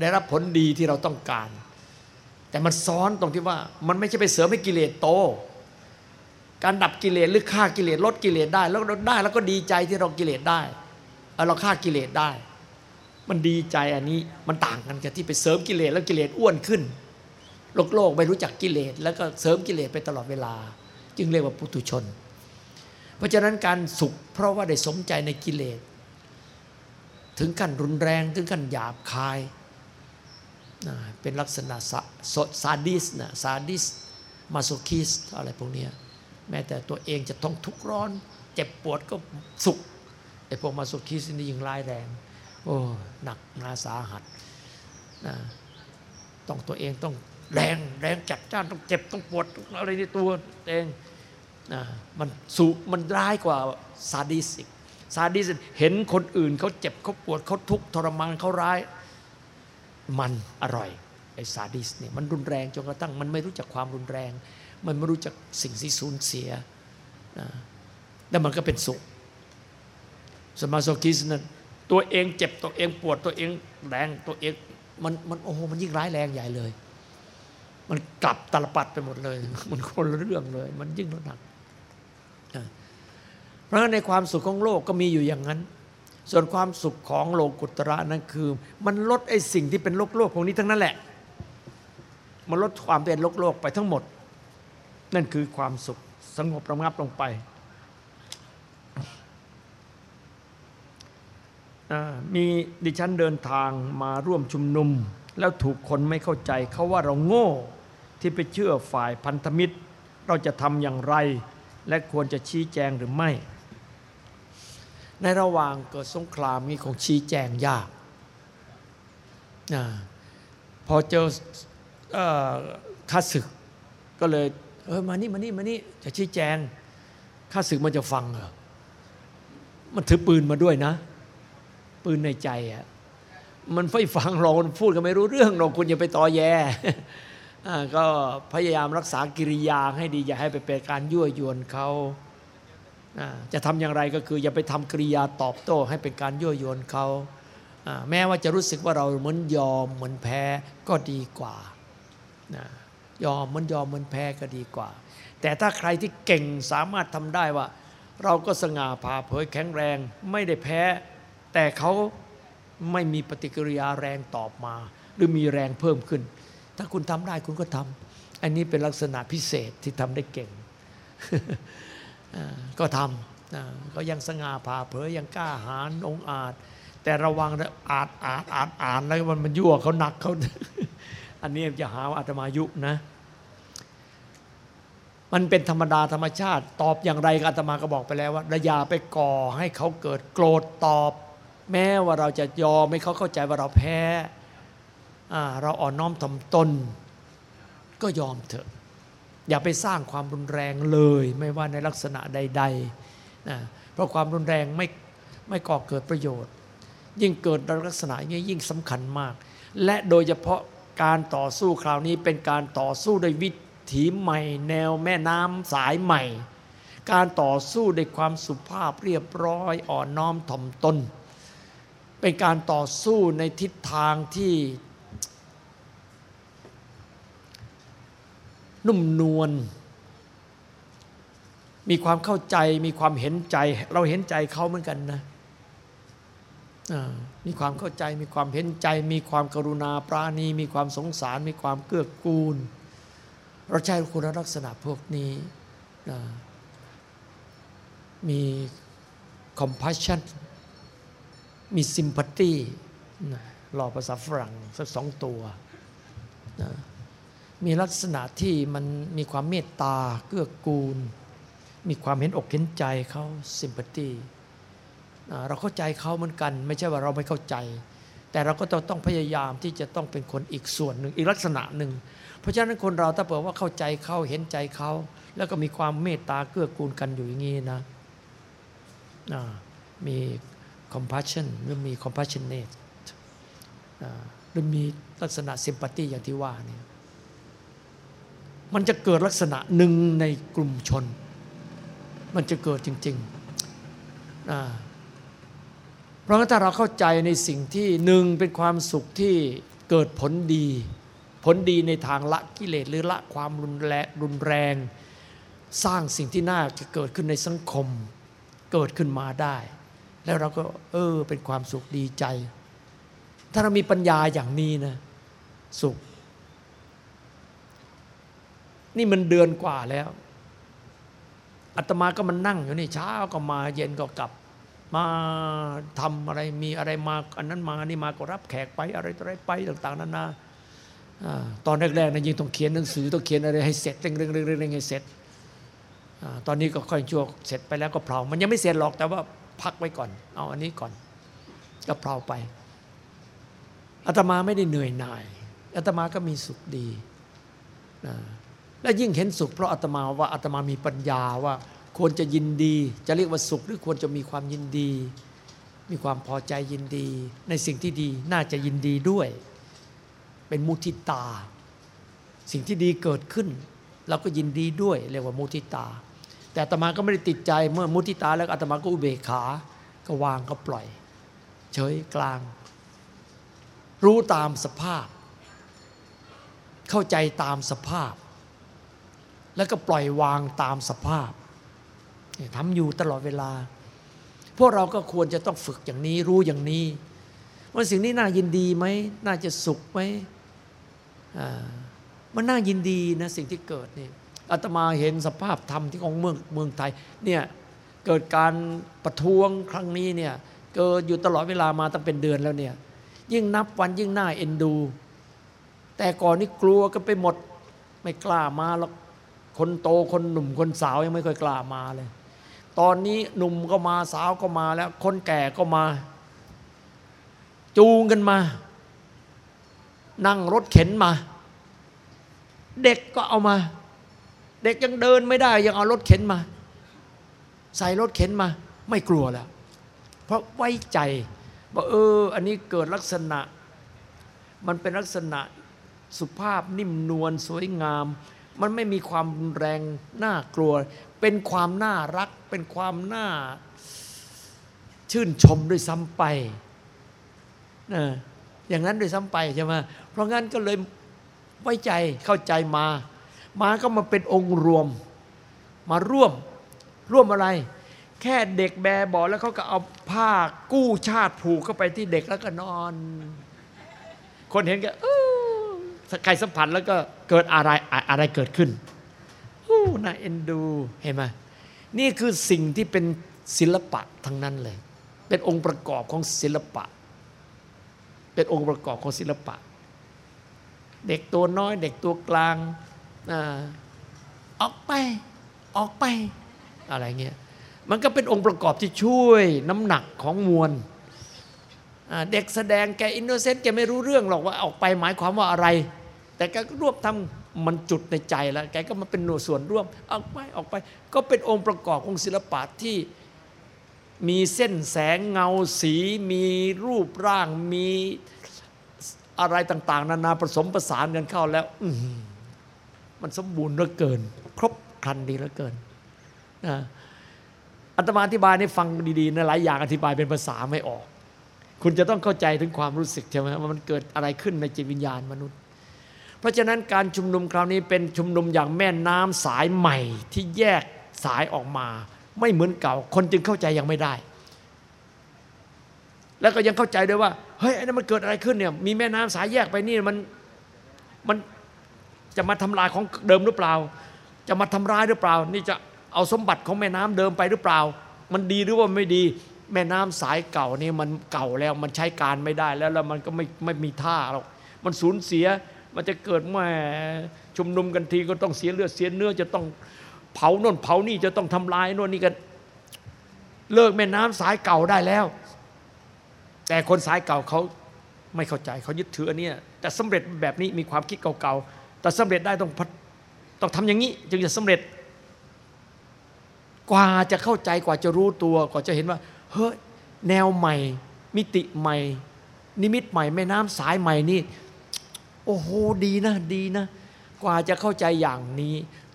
S2: ได้รับผลดีที่เราต้องการ แต่มันซ้อนตรงที่ว่ามันไม่ใช่ไปเสริมให้กิเลสโต การดับกิเลสหรือฆ่ากิเลสลดกิเลสได้แล้วได้ แล้วก็ดีใจที่เรากิเลสได้เราฆ่ากิเลสได้ มันดีใจอันนี้มันต่างกันกับที่ไปเสริมกิเลสแล้วกิเลสอ้วนขึ้น โลกโลกไม่รู้จักกิเลสแล้วก็เสริมกิเลสไปตลอดเวลา จึงเรียกว่าปุถุชน เพราะฉะนั้นการสุขเพราะว่าได้สมใจในกิเลสถึงขั้นรุนแรงถึงขั้นหยาบคายเป็นลักษณะซาดิสนะ sadist masochist อะไรพวกนี้ แม้แต่ตัวเองจะต้องทุกข์ร้อน เจ็บปวดก็สุขไอ้พวก masochist นี่ยิ่งร้ายแรง โอ้หนักหนาสาหัสนะต้องตัวเองต้องแรงแรงจัดจ้านต้องเจ็บต้องปวดองอะไรในตัวเองนะมันสุมันร้ายกว่าซาดิสอีกซาดิสเห็นคนอื่นเขาเจ็บเขาปวดเขาทุกข์ทรมานเขาร้าย มันอร่อยไอ้ซาดิสเนี่ยมันรุนแรงจนกระทั่งมันไม่รู้จักความรุนแรง มันไม่รู้จักสิ่งที่สูญเสียนะแล้วมันก็เป็นสุขสมาโซคิสนั้นตัวเองเจ็บตัวเองปวดตัวเองแรงตัวเองมันมันโอ้โหมันยิ่งร้ายแรงใหญ่เลย มันกลับตลปัดไปหมดเลย มันคนละเรื่องเลย มันยิ่งหนักเพราะฉะนั้นในความสุขของโลกก็มีอยู่อย่างนั้น ส่วนความสุขของโลกุตระนั้นคือ มันลดไอ้สิ่งที่เป็นโลกโลกพวกนี้ทั้งนั้นแหละ มันลดความเป็นโลกโลกไปทั้งหมด นั่นคือความสุขสงบระงับลงไปมีดิฉันเดินทางมาร่วมชุมนุม แล้วถูกคนไม่เข้าใจเขาว่าเราโง่ที่ไปเชื่อฝ่ายพันธมิตร เราจะทำอย่างไร และควรจะชี้แจงหรือไม่ ในระหว่างเกิดสงครามนี้คงชี้แจงยากอพอเจออข้าศึกก็เลย เออมานี่มานี่มานี่จะชี้แจงข้าศึกมันจะฟังเหรอมันถือปืนมาด้วยนะ ปืนในใจอะมันไม่ฟังเราพูดกันไม่รู้เรื่องเราคุณอย่าไปตอแยอ่าก็พยายามรักษากิริยาให้ดี อย่าให้ไปเป็นการยั่วยวนเขาจะทำอย่างไรก็คือ อย่าไปทำกิริยาตอบโต้ ให้เป็นการยั่วยวนเขาอ่าแม้ว่าจะรู้สึกว่าเราเหมือนยอมเหมือนแพ้ก็ดีกว่านะ ยอมมือนยอมมือนแพ้ก็ดีกว่า แต่ถ้าใครที่เก่งสามารถทำได้ว่า เราก็สง่าผ่าเผยแข็งแรงไม่ได้แพ้ แต่เขาไม่มีปฏิกิริยาแรงตอบมา หรือมีแรงเพิ่มขึ้น ถ้าคุณทำได้คุณก็ทำอันนี้เป็นลักษณะพิเศษที่ทำได้เก่งก็ทำอ่าก็ยังสง่าผ่าเผยยังกล้าหาญองอาจ แต่ระวังนะอานอ่านอ่านอ่านแล้วมันมันยั่วเขาหนักเขาอันนี้จะหาว่าอาตมายุนะ มันเป็นธรรมดาธรรมชาติ ตอบอย่างไรก็อาตมาก็บอกไปแล้วว่าอย่าไปก่อให้เขาเกิดโกรธตอบ แม้ว่าเราจะยอมให้เขาเข้าใจว่าเราแพ้เราอ่อนน้อมถ่อมตน ก็ยอมเถอะ อย่าไปสร้างความรุนแรงเลย ไม่ว่าในลักษณะใดๆนะเพราะความรุนแรงไม่ไม่ก่อเกิดประโยชน์ ยิ่งเกิดในลักษณะอย่างนี้ยิ่งสำคัญมาก และโดยเฉพาะการต่อสู้คราวนี้เป็นการต่อสู้ด้วยวิ ถีใหม่ แนวแม่น้ำสายใหม่ การต่อสู้ด้วยความสุภาพเรียบร้อยอ่อนน้อมถ่อมตน เป็นการต่อสู้ในทิศทางที่ นุ่มนวลมีความเข้าใจมีความเห็นใจ เราเห็นใจเขาเหมือนกันนะมีความเข้าใจมีความเห็นใจ มีความกรุณาปราณี มีความสงสาร มีความเกื้อกูล เราใช้คุณลักษณะพวกนี้นะมี compassion มี sympathy นะรอภาษาฝรั่งสักสองตัวนะมีลักษณะที่มันมีความเมตตาเกื้อกูล มีความเห็นอกเห็นใจเขา sympathy เราเข้าใจเขาเหมือนกัน ไม่ใช่ว่าเราไม่เข้าใจ แต่เราก็ต้องพยายามที่จะต้องเป็นคนอีกส่วนหนึ่งอีกลักษณะหนึ่ง เพราะฉะนั้นคนเราถ้าเปิดว่าเข้าใจเขาเห็นใจเขาแล้วก็มีความเมตตาเกื้อกูลกันอยู่อย่างนี้นะมี compassion หรือมี compassionate หรือมีลักษณะ sympathy อย่างที่ว่านี่มันจะเกิดลักษณะหนึ่งในกลุ่มชน มันจะเกิดจริงๆเพราะงั้นถ้าเราเข้าใจในสิ่งที่หนึ่งเป็นความสุขที่เกิดผลดี ผลดีในทางละกิเลสหรือละความรุนแรงรุนแรง สร้างสิ่งที่น่าจะเกิดขึ้นในสังคม เกิดขึ้นมาได้ แล้วเราก็เออเป็นความสุขดีใจ ถ้าเรามีปัญญาอย่างนี้นะสุข นี่มันเดือนกว่าแล้วอาตมาก็มันนั่งอยู่นี่เช้าก็มาเย็นก็กลับ มาทำอะไรมีอะไรมาอันนั้นมานี่มาก็รับแขกไปอะไรต่ออะไรไปต่าง ๆนานาอ่า ตอนแรกๆนะยิ่งต้องเขียนหนังสือต้องเขียนอะไรให้เสร็จเร่งๆๆๆให้เสร็จตอนนี้ก็ค่อยชั่วเสร็จไปแล้วก็เพลามันยังไม่เสร็จหรอกแต่ว่าพักไว้ก่อน เอาอันนี้ก่อน ก็เพลาไปอาตมาไม่ได้เหนื่อยหน่ายอาตมาก็มีสุขดีนะและยิ่งเห็นสุขเพราะอาตมาว่าอาตมามีปัญญาว่าควรจะยินดี จะเรียกว่าสุขหรือควรจะมีความยินดี มีความพอใจยินดี ในสิ่งที่ดีน่าจะยินดีด้วย เป็นมุทิตา สิ่งที่ดีเกิดขึ้น เราก็ยินดีด้วยเรียกว่ามุทิตา แต่อาตมาก็ไม่ได้ติดใจเมื่อมุทิตาแล้วอาตมาก็อุเบกขาก็วางก็ปล่อย เฉยกลาง รู้ตามสภาพ เข้าใจตามสภาพ แล้วก็ปล่อยวางตามสภาพทำอยู่ตลอดเวลา พวกเราก็ควรจะต้องฝึกอย่างนี้รู้อย่างนี้ว่าสิ่งนี้น่ายินดีไหม น่าจะสุขไหม มันน่ายินดีนะสิ่งที่เกิดนี่อาตมาเห็นสภาพธรรมที่ของเมืองเมืองไทยเนี่ยเกิดการประท้วงครั้งนี้เนี่ยเกิดอยู่ตลอดเวลามาตั้งเป็นเดือนแล้วเนี่ยยิ่งนับวันยิ่งน่าเอ็นดู แต่ก่อนนี้กลัวกันไปหมดไม่กล้ามาหรอกคนโตคนหนุ่มคนสาวยังไม่เคยกล้ามาเลย ตอนนี้หนุ่มก็มาสาวก็มาแล้ว คนแก่ก็มา จูงกันมา นั่งรถเข็นมา เด็กก็เอามา เด็กยังเดินไม่ได้ ยังเอารถเข็นมา ใส่รถเข็นมา ไม่กลัวแล้ว เพราะไว้ใจว่าเออ อันนี้เกิดลักษณะ มันเป็นลักษณะสุภาพนิ่มนวลสวยงาม มันไม่มีความแรงน่ากลัว เป็นความน่ารัก เป็นความน่า ชื่นชมด้วยซ้ำไปนะอย่างนั้นด้วยซ้ำไปใช่ไหม เพราะงั้นก็เลยไว้ใจเข้าใจมา มาก็มาเป็นองค์รวม มาร่วมร่วมอะไร แค่เด็กแบเบอกแล้วเขาก็เอาผ้ากู้ชาติผูกเข้าไปที่เด็กแล้วก็นอน คนเห็นก็ใครสัมผัสแล้วก็เกิดอะไรอะอะไรเกิดขึ้นอู้น่าเอ็นดูเห็นไหมนี่คือสิ่งที่เป็นศิลปะทั้งนั้นเลย เป็นองค์ประกอบของศิลปะ เป็นองค์ประกอบของศิลปะ เด็กตัวน้อย เด็กตัวกลางอาอกไปออกไปอะไรเงี้ยมันก็เป็นองค์ประกอบที่ช่วยน้ำหนักของมวลเด็กแสดงแกอินโนเซนต์แกไม่รู้เรื่องหรอกว่าออกไปหมายความว่าอะไร แต่แกก็รวบทำมันจุดในใจแล้วแกก็มาเป็นหน่วยส่วนร่วมออกไปออกไป ก็เป็นองค์ประกอบของศิลปะที่มีเส้นแสงเงาสี มีรูปร่างมี อะไรต่าง ๆ นานาผสมประสานกันเข้าแล้วอืมันสมบูรณ์เหลือเกิน ครบครันดีเหลือเกินนะอาตมาอธิบายให้ฟังดีๆนะหลายอย่างอธิบายเป็นภาษาไม่ออก คุณจะต้องเข้าใจถึงความรู้สึกใช่ไหมว่ามันเกิดอะไรขึ้นในจิตวิญญาณมนุษย์ เพราะฉะนั้นการชุมนุมคราวนี้เป็นชุมนุมอย่างแม่น้ำสายใหม่ที่แยกสายออกมา ไม่เหมือนเก่า คนจึงเข้าใจยังไม่ได้ แล้วก็ยังเข้าใจด้วยว่า เฮ้ยไอ้นั่นมันเกิดอะไรขึ้นเนี่ยมีแม่น้ำสายแยกไปนี่มันมันจะมาทำลายของเดิมหรือเปล่า จะมาทำร้ายหรือเปล่า นี่จะเอาสมบัติของแม่น้ำเดิมไปหรือเปล่า มันดีหรือว่าไม่ดีแม่น้ำสายเก่านี่มันเก่าแล้วมันใช้การไม่ได้แล้วแล้วมันก็ไม่ไม่มีท่าหรอกมันสูญเสียมันจะเกิดแม่ชุมนุมกันทีก็ต้องเสียเลือดเสียเนื้อจะต้องเผาโน่นเผานี่จะต้องทำลายโน่นนี่กัน เลิกแม่น้ำสายเก่าได้แล้ว แต่คนสายเก่าเขาไม่เข้าใจเขายึดถืออันนี้แต่สำเร็จแบบนี้มีความคิดเก่าๆแต่สำเร็จได้ต้องต้องทำอย่างนี้จึงจะสำเร็จ กว่าจะเข้าใจกว่าจะรู้ตัวกว่าจะเห็นว่าเฮ้ยแนวใหม่ มิติใหม่ นิมิตใหม่แม่น้ำสายใหม่นี่ โอ้โหดีนะดีนะ กว่าจะเข้าใจอย่างนี้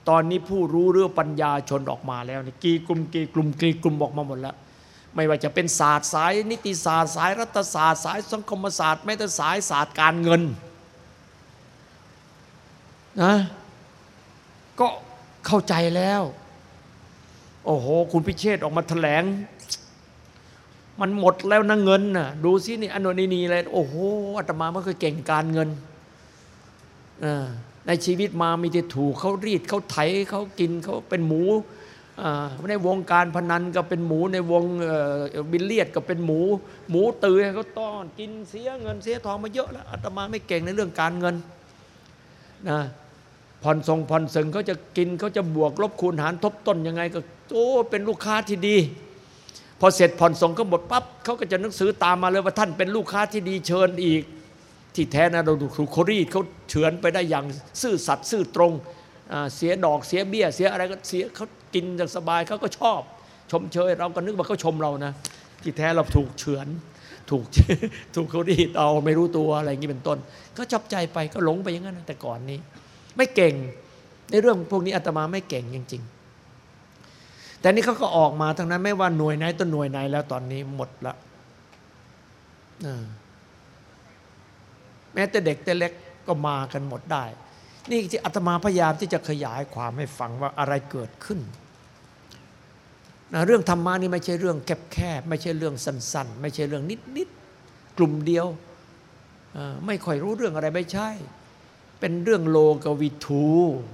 S2: ตอนนี้ผู้รู้เรื่องปัญญาชนออกมาแล้วนี่กี่กลุ่มกี่กลุ่มกี่กลุ่มออกมาหมดแล้ว ไม่ว่าจะเป็นศาสตร์สายนิติศาสตร์สายรัฐศาสตร์สายสังคมศาสตร์แม้แต่สายศาสตร์การเงินนะก็เข้าใจแล้ว โอ้โห คุณพิเชษออกมาแถลง มันหมดแล้วนะเงินน่ะดูสินี่อันโนนนี่นี่อะไรโอ้โหอาตมาไม่เคยเก่งการเงินในชีวิตมามีแต่ถูกเขารีดเขาไถเขากินเขาเป็นหมู ในวงการพนันก็เป็นหมูในวงบิลเลียดก็เป็นหมู หมูตือให้เขาต้อนกินเสียเงินเสียทองมาเยอะแล้วอาตมาไม่เก่งในเรื่องการเงินนะผ่อนทรงผ่อนสึงเขาจะกินเขาจะบวกลบคูณหารทบต้นยังไงก็โอ้เป็นลูกค้าที่ดี พอเสร็จผ่อนส่งก็หมดปั๊บเขาก็จะหนังสือตามมาเลยว่าท่านเป็นลูกค้าที่ดีเชิญอีก ที่แท้นะเราถูกเขารีดเขาเฉือนไปได้อย่างซื่อสัตย์ซื่อตรง เสียดอกเสียเบี้ย เสียอะไรก็เสียเขากินอย่างสบายเขาก็ชอบ ชมเชย เราก็นึกว่าเขาชมเรานะที่แท้เราถูกเฉือนถูกถูกเขารีดเอาไม่รู้ตัวอะไรอย่างนี้เป็นต้น ก็จับใจไปก็หลงไปอย่างนั้นแต่ก่อนนี้ ไม่เก่งในเรื่องพวกนี้อาตมาไม่เก่งจริง ๆ แต่นี่เขาก็ออกมาทั้งนั้นไม่ว่าหน่วยไหนต้นหน่วยไหนแล้วตอนนี้หมดละแม้แต่เด็กแต่เล็กก็มากันหมดได้ นี่ที่อาตมาพยายามที่จะขยายความให้ฟังว่าอะไรเกิดขึ้นนะเรื่องธรรมะนี่ไม่ใช่เรื่องแคบๆไม่ใช่เรื่องสั้น ๆ ไม่ใช่เรื่องนิดๆกลุ่มเดียว ไม่ค่อยรู้เรื่องอะไรไม่ใช่ เป็นเรื่องโลกวิทู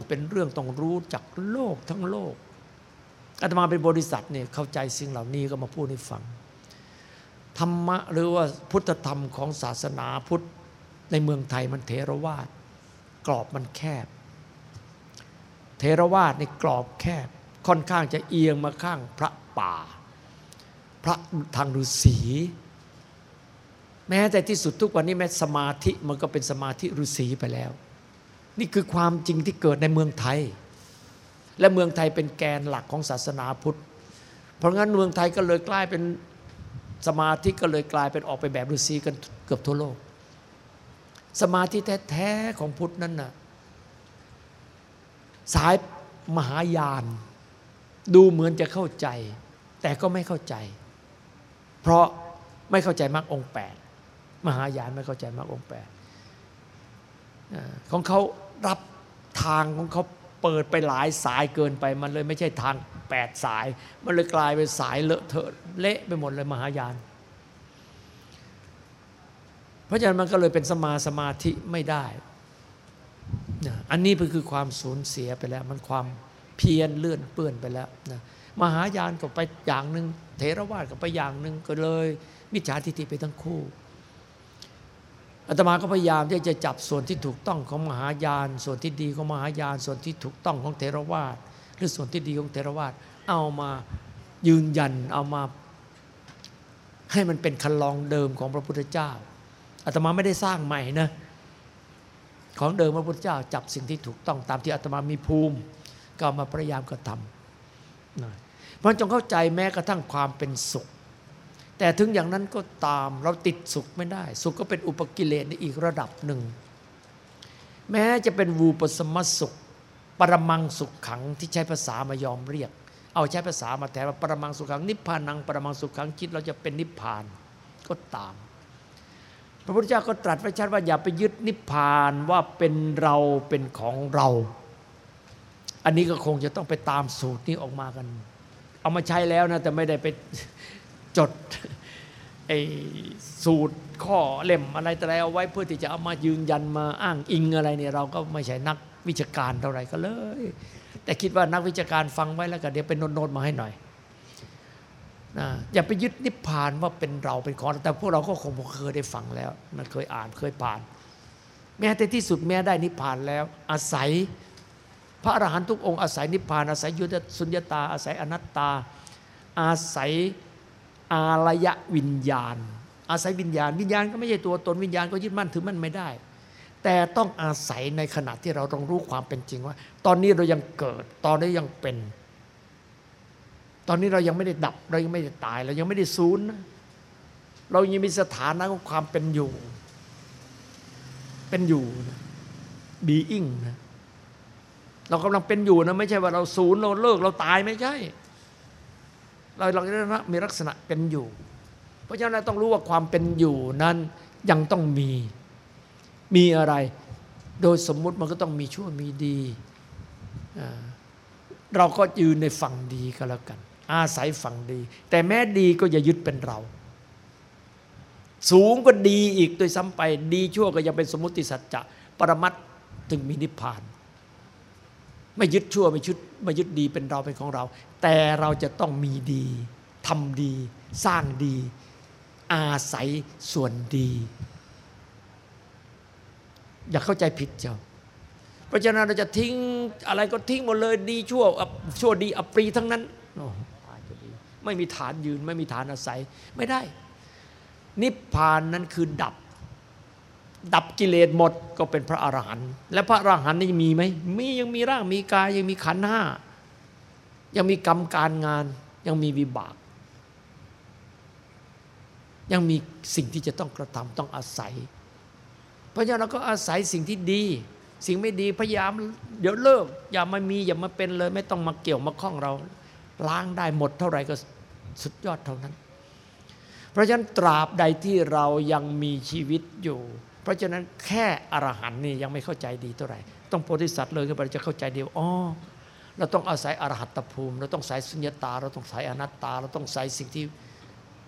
S2: เป็นเรื่องต้องรู้จักโลกทั้งโลกอาตมาเป็นบริษัทเนี่ยเข้าใจสิ่งเหล่านี้ก็มาพูดให้ฟัง ธรรมะหรือว่าพุทธธรรมของศาสนาพุทธในเมืองไทยมันเทรวาส กรอบมันแคบ เทรวาสในกรอบแคบ ค่อนข้างจะเอียงมาข้างพระป่า พระทางฤาษีแม้แต่ที่สุดทุกวันนี้แม้สมาธิมันก็เป็นสมาธิฤาษีไปแล้ว นี่คือความจริงที่เกิดในเมืองไทย และเมืองไทยเป็นแกนหลักของศาสนาพุทธ เพราะงั้นเมืองไทยก็เลยกลายเป็นสมาธิก็เลยกลายเป็นออกไปแบบฤาษีกันเกือบทั่วโลก สมาธิแท้ๆของพุทธนั้นน่ะสายมหายาน ดูเหมือนจะเข้าใจ แต่ก็ไม่เข้าใจ เพราะไม่เข้าใจมรรคองแปดมหายานไม่เข้าใจมรรคองแปดของเขารับทางของเขาเปิดไปหลายสายเกินไป มันเลยไม่ใช่ทางแปดสาย มันเลยกลายเป็นสายเลอะเทอะเละไปหมดเลยมหายาน ราะฉะนั้นมันก็เลยเป็นสมาสมาธิไม่ได้นะอันนี้คือความสูญเสียไปแล้ว มันความเพี้ยนเลื่อนเปื้อนไปแล้วนะมหายานก็ไปอย่างหนึ่งเทรวาสก็ไปอย่างหนึ่งก็เลยมิจฉาทิฏฐิไปทั้งคู่อาตมาก็พยายามที่จะจับส่วนที่ถูกต้องของมหายาน ส่วนที่ดีของมหายาน ส่วนที่ถูกต้องของเทรวาสหรือส่วนที่ดีของเทรวาสเอามายืนยันเอามาให้มันเป็นคันลองเดิมของพระพุทธเจ้า อาตมาไม่ได้สร้างใหม่นะของเดิมพระพุทธเจ้าจับสิ่งที่ถูกต้องตามที่อาตมามีภูมิ ก็มาพยายามกระทำเพราะจงเข้าใจแม้กระทั่งความเป็นสุข แต่ถึงอย่างนั้นก็ตามเราติดสุขไม่ได้ สุขก็เป็นอุปกิเลสในอีกระดับหนึ่ง แม้จะเป็นวูปสมสุข ปรมังสุขขังที่ใช้ภาษามายอมเรียก เอาใช้ภาษามาแทนว่าปรมังสุขขังนิพพานังปรมังสุขขังคิดเราจะเป็นนิพพานก็ตาม พระพุทธเจ้าก็ตรัสไว้ชัดว่าอย่าไปยึดนิพพานว่าเป็นเราเป็นของเรา อันนี้ก็คงจะต้องไปตามสูตรนี้ออกมากัน เอามาใช้แล้วนะแต่ไม่ได้ไปจดไอ้สูตรข้อเล่มอะไรแต่อะไรเอาไว้เพื่อที่จะเอามายืนยันมาอ้างอิงอะไรเนี่ยเราก็ไม่ใช่นักวิชาการเท่าไหร่ก็เลย แต่คิดว่านักวิชาการฟังไว้แล้วก็เดี๋ยวไปโน้ตมาให้หน่อย นะอย่าไปยึดนิพพานว่าเป็นเราเป็นของแต่พวกเราก็คงเคยได้ฟังแล้ว มันเคยอ่านเคยผ่าน แม้แต่ที่สุดแม้ได้นิพพานแล้ว อาศัย พระอรหันตุกองค์อาศัยนิพพาน อาศัยยุทธสุญญตา อาศัยอนัตตา อาศัยอารยะวิญญาณ อาศัยวิญญาณ วิญญาณก็ไม่ใช่ตัวตนวิญญาณก็ยึดมั่นถือมั่นไม่ได้ แต่ต้องอาศัยในขณะที่เราต้องรู้ความเป็นจริงว่า ตอนนี้เรายังเกิด ตอนนี้ยังเป็น ตอนนี้เรายังไม่ได้ดับ เรายังไม่ได้ตาย เรายังไม่ได้สูญนะเรายังมีสถานะของความเป็นอยู่ เป็นอยู่นะบีอิงนะเรากำลังเป็นอยู่นะไม่ใช่ว่าเราสูญเราเลิกเราตายไม่ใช่ เราเราจะมีลักษณะเป็นอยู่ เพราะฉะนั้นต้องรู้ว่าความเป็นอยู่นั้นยังต้องมีมีอะไร โดยสมมุติมันก็ต้องมีชั่วมีดี เราก็ยืนในฝั่งดีก็แล้วกัน อาศัยฝั่งดี แต่แม้ดีก็อย่ายึดเป็นเรา สูงก็ดีอีกโดยซ้ำไป ดีชั่วก็ยังเป็นสมมติสัจจะปรมัตถึงมีนิพพาน ไม่ยึดชั่วไม่ยึดไม่ยึดดีเป็นเราเป็นของเรา แต่เราจะต้องมีดีทำดี สร้างดี อาศัยส่วนดี อย่าเข้าใจผิดเจ้าเพราะฉะนั้นเราจะทิ้งอะไรก็ทิ้งหมดเลยดีชั่วชั่วดีอปรีทั้งนั้นอ ไม่มีฐานยืน ไม่มีฐานอาศัยไม่ได้ นิพพานนั้นคือดับ ดับกิเลสหมดก็เป็นพระอรหันต์และพระอรหันต์นี่มีไหมมียังมีร่างมีกายยังมีขันห้ายังมีกรรมการงาน ยังมีวิบาก ยังมีสิ่งที่จะต้องกระทำต้องอาศัย เพราะฉะนั้นเราก็อาศัยสิ่งที่ดี สิ่งไม่ดีพยายามเดี๋ยวเลิก อย่ามามีอย่ามาเป็นเลย ไม่ต้องมาเกี่ยวมาคล้องเรา ล้างได้หมดเท่าไหร่ก็สุดยอดเท่านั้น เพราะฉะนั้นตราบใดที่เรายังมีชีวิตอยู่ เพราะฉะนั้นแค่อรหันนี่ยังไม่เข้าใจดีเท่าไหร่ ต้องโพธิสัตว์เลยก็ไปจะเข้าใจเดียวอ๋อเราต้องอาศัยอรหัตภูมิ เราต้องใส่สุญญตา เราต้องใส่อนัตตา เราต้องใส่สิ่งที่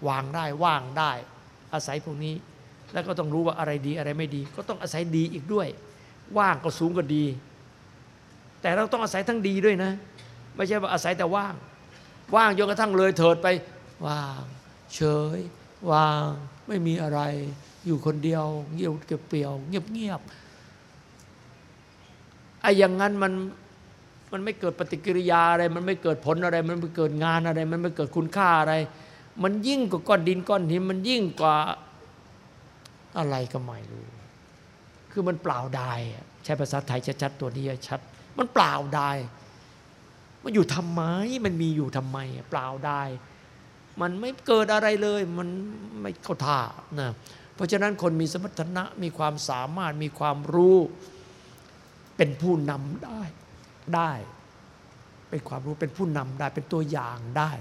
S2: วางได้ว่างได้ อาศัยพวกนี้ แล้วก็ต้องรู้ว่าอะไรดีอะไรไม่ดี ก็ต้องอาศัยดีอีกด้วย ว่างก็สูงก็ดี แต่เราต้องอาศัยทั้งดีด้วยนะ ไม่ใช่ว่าอาศัยแต่ว่าง ว่างจนกระทั่งเลยเถิดไป ว่าง เฉย ว่าง ไม่มีอะไร อยู่คนเดียว เงียบเก็บเปลี่ยว เงียบเงียบไอ้อย่างนั้นมันมันไม่เกิดปฏิกิริยาอะไร มันไม่เกิดผลอะไร มันไม่เกิดงานอะไร มันไม่เกิดคุณค่าอะไร มันยิ่งกว่าก้อนดินก้อนหินมันยิ่งกว่าอะไรก็ไม่รู้ คือมันเปล่าดายอะใช้ภาษาไทยชัดๆตัวนี้ชัด มันเปล่าดาย มันอยู่ทำไมมันมีอยู่ทำไมเปล่าไดายมันไม่เกิดอะไรเลยมันไม่เข้าท่านะเพราะฉะนั้นคนมีสมรรถนะมีความสามารถมีความรู้เป็นผู้นำได้ได้ เป็นความรู้เป็นผู้นำได้เป็นตัวอย่างได้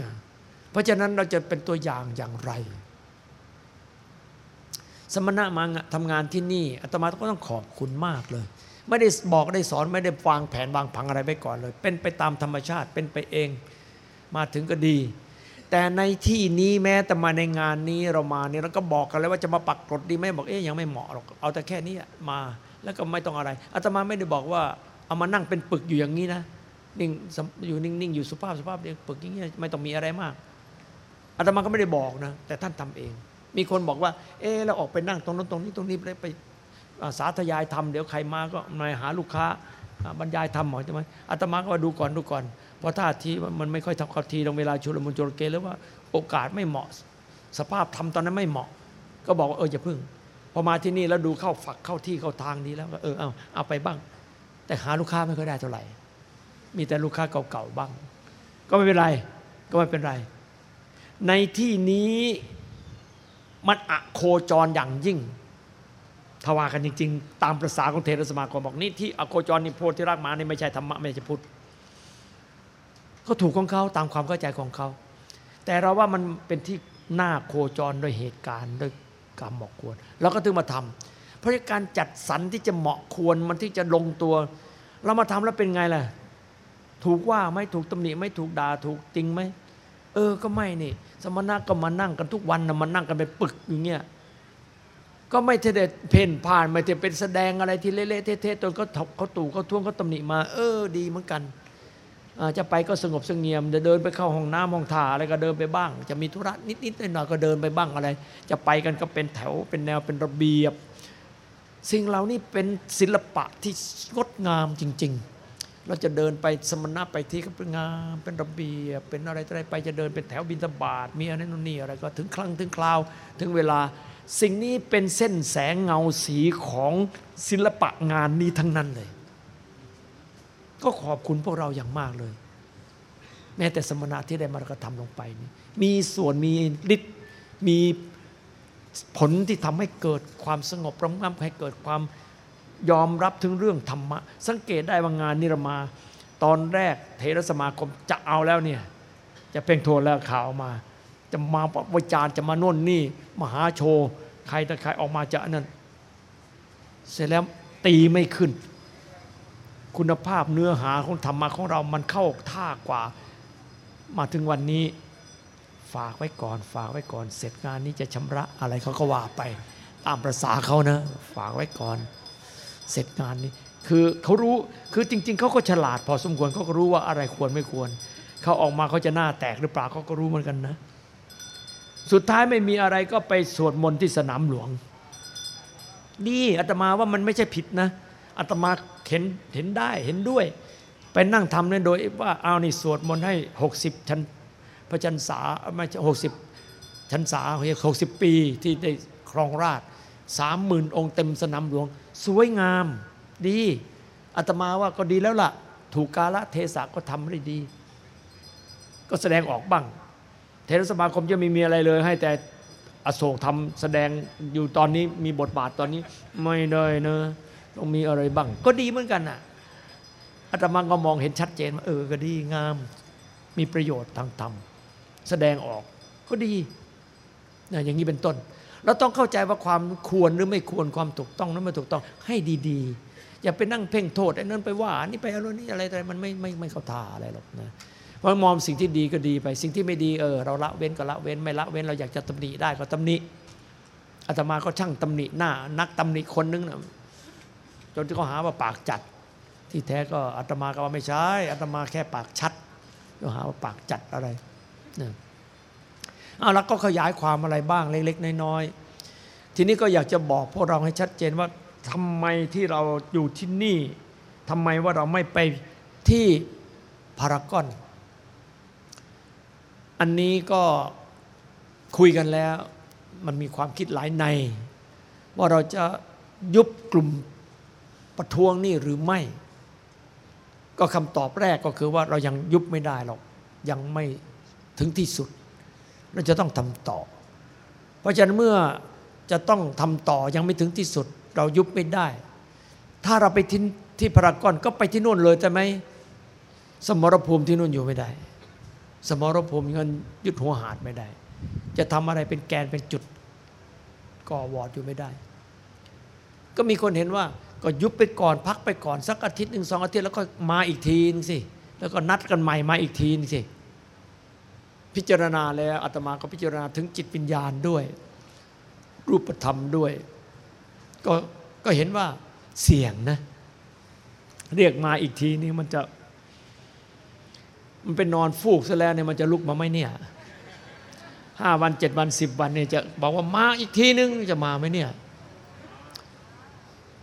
S2: นะเพราะฉะนั้นเราจะเป็นตัวอย่างอย่างไร สมณะมาทำงานที่นี่อาตมาก็ต้องขอบคุณมากเลย ไม่ได้บอกได้สอนไม่ได้วางแผนวางผังอะไรไปก่อนเลย เป็นไปตามธรรมชาติเป็นไปเอง มาถึงก็ดี แต่ในที่นี้แม้แต่มาในงานนี้เรามาเนี่ยเราก็บอกกันแล้วว่าจะมาปักกรดดีไหมบอกเอ๊ยยังไม่เหมาะหรอกเอาแต่แค่นี้มาแล้วก็ไม่ต้องอะไรอาตมาไม่ได้บอกว่าเอามานั่งเป็นปึกอยู่อย่างนี้นะนิ่งอยู่นิ่งๆอยู่สุภาพสุภาพเดียปึกอย่างนี้ยไม่ต้องมีอะไรมากอาตมาก็ไม่ได้บอกนะ แต่ท่านทำเอง มีคนบอกว่า เออเราออกไปนั่งตรงนั้นตรงนี้ตรงนี้ไป สาธยายทำเดี๋ยวใครมาก็มาหาลูกค้าบรรยายทำหมอใช่ไหมอาตมาก็ดูก่อนดูก่อน เพราะท่าทีมันไม่ค่อยทำข้อทีตรงเวลาชุลมุนโจรเกหรือว่าโอกาสไม่เหมาะ สภาพทำตอนนั้นไม่เหมาะ ก็บอกว่าเอออย่าพึ่งพอมาที่นี่แล้วดูเข้าฝักเข้าที่เข้าทางดีแล้วก็เออเอาเอาไปบ้าง แต่หาลูกค้าไม่ค่อยได้เท่าไหร่ มีแต่ลูกค้าเก่าๆบ้าง ก็ไม่เป็นไรก็ไม่เป็นไร ในที่นี้มันอะโคจรอย่างยิ่ง ทว่ากันจริง ๆ ตามประษาของเทรสมาคมบอกนี่ที่อโคจรนี่โพธิรักมานี่ไม่ใช่ธรรมะไม่ใช่พุทธก็ถูกของเขาตามความเข้าใจของเขา แต่เราว่ามันเป็นที่หน้าโคจรโดยเหตุการณ์โดยกรรมเหมาะควรเราก็ถึงมาทำเพราะการจัดสรรที่จะเหมาะควรมันที่จะลงตัว เรามาทำแล้วเป็นไงล่ะ ถูกว่าไม่ถูกตำหนิไม่ถูกด่าถูกจริงไหมเออก็ไม่นี่ สมณะก็มานั่งกันทุกวันนะมานั่งกันเป็นปึกอย่างเงี้ย ก็ไม่เด็ดเพ่นผ่านไม่เด็เป็นแสดงอะไรที่เละๆเทะๆจนเขาเขาตู่เขาท่วงเขาตำหนิมา เออดีเหมือนกันจะไปก็สงบสงเงียมจะเดินไปเข้าห้องน้ำห้องท่าอะไรก็เดินไปบ้าง จะมีธุระนิดๆหน่อยๆก็เดินไปบ้างอะไร จะไปกันก็เป็นแถวเป็นแนวเป็นระเบียบ สิ่งเหล่านี้เป็นศิลปะที่งดงามจริง ๆ เราจะเดินไปสมณะไปที่ก็เป็นงามเป็นระเบียบ เป็นอะไรอะไรไปจะเดินเป็นแถวบินตบาทมีอะไรนู่นนี่อะไรก็ถึงครั้งถึงคราว ถึงเวลา สิ่งนี้เป็นเส้นแสงเงาสีของศิลปะงานนี้ทั้งนั้นเลย ก็ขอบคุณพวกเราอย่างมากเลย แม้แต่สมณะที่ได้มากระทำลงไปนี่มีส่วนมีฤทธิ์มีผลที่ทำให้เกิดความสงบระงับให้เกิดความยอมรับถึงเรื่องธรรมะ สังเกตได้ว่างานนิรมา ตอนแรกเทรสมาคมจะเอาแล้วเนี่ยจะเพ่งโทษแล้วข่าวมา จะมาวิจารณ์จะมาโน่นนี่ มหาโชว์ใครแต่ใครออกมาจะนั่นเสร็จแล้วตีไม่ขึ้น คุณภาพเนื้อหาของธรรมะของเรามันเข้าท่ากว่า มาถึงวันนี้ฝากไว้ก่อน ฝากไว้ก่อน เสร็จงานนี้จะชำระอะไรเขาก็ว่าไป ตามประษาเขานะ ฝากไว้ก่อน เสร็จงานนี้ คือเขารู้คือจริง ๆเขาก็ฉลาดพอสมควรเขาก็รู้ว่าอะไรควรไม่ควรเขาออกมาเขาจะหน้าแตกหรือเปล่าเขาก็รู้เหมือนกันนะ สุดท้ายไม่มีอะไรก็ไปสวดมนต์ที่สนามหลวงนี่อาตมาว่ามันไม่ใช่ผิดนะอาตมาเห็นเห็นได้เห็นด้วย ไปนั่งทำเนี่ยโดยว่าเอานี่สวดมนต์ให้ 60 ชั้นพระชันษาไม่ใช่หกสิบชั้นษาหกสิบปีที่ได้ครองราชสามหมื่นองค์เต็มสนามหลวง สวยงามดีอาตมาว่าก็ดีแล้วล่ะ ถูกกาละเทศะก็ทำได้ดี ก็แสดงออกบ้าง เทรสมาคมจะไม่มีอะไรเลย ให้แต่อโศกทำแสดงอยู่ตอนนี้มีบทบาทตอนนี้ไม่ได้เนะต้องมีอะไรบ้าง ก็ดีเหมือนกันน่ะอาตมาก็มองเห็นชัดเจนว่าเออก็ดีงาม มีประโยชน์ทางธรรมแสดงออกก็ดีนะอย่างนี้เป็นต้น เราต้องเข้าใจว่าความควรหรือไม่ควรความถูกต้องนั้นไม่ถูกต้องให้ดีๆ อย่าไปนั่งเพ่งโทษไอ้นั่นไปว่านี่ไปอะไรนี่อะไรอะไรมันไม่ไม่ไม่เข้าท่าอะไรหรอกนะ ราะมองสิ่งที่ดีก็ดีไป สิ่งที่ไม่ดีเออเราละเว้นก็ละเว้นไม่ละเว้นเราอยากจะตำหนิได้ก็ตำหนิอาตมาก็ช่างตำหนิหน้า นักตำหนิคนนึงนะจนที่เขาหาว่าปากจัด ที่แท้ก็อาตมาก็ว่าไม่ใช่อาตมาแค่ปากชัดเขาหาว่าปากจัดอะไรนี่ยเอาแล้วก็ขยายความอะไรบ้างเล็ก ๆ น้อยๆทีนี้ก็อยากจะบอกพวกเราให้ชัดเจนว่าทำไมที่เราอยู่ที่นี่ทำไมว่าเราไม่ไปที่พารากอน อันนี้ก็คุยกันแล้ว มันมีความคิดหลายใน ว่าเราจะยุบกลุ่มประท้วงนี่หรือไม่ ก็คำตอบแรกก็คือว่าเรายังยุบไม่ได้หรอก ยังไม่ถึงที่สุด เราจะต้องทำต่อ เพราะฉะนั้นเมื่อจะต้องทำต่อยังไม่ถึงที่สุด เรายุบไม่ได้ ถ้าเราไปที่ที่พารากอนก็ไปที่นู่นเลยแต่ไหมสมรภูมิที่นู่นอยู่ไม่ได้ สมรภูมิเงินยึดหัวหาดไม่ได้ จะทำอะไรเป็นแกนเป็นจุดก่อวอร์ดอยู่ไม่ได้ ก็มีคนเห็นว่าก็ยุบไปก่อนพักไปก่อนสักอาทิตย์หนึ่งสองอาทิตย์แล้วก็มาอีกทีนึงสิแล้วก็นัดกันใหม่มาอีกทีนึงสิพิจารณาแล้วอาตมาก็พิจารณาถึงจิตวิญญาณด้วย รูปธรรมด้วย ก็ก็เห็นว่าเสี่ยงนะ เรียกมาอีกทีนี้มันจะ มันเป็นนอนฟูกซะแล้วเนี่ยมันจะลุกมาไหมเนี่ยห้าวันเจ็ดวันสิบวันเนี่ยจะบอกว่ามาอีกทีนึงจะมาไหมเนี่ย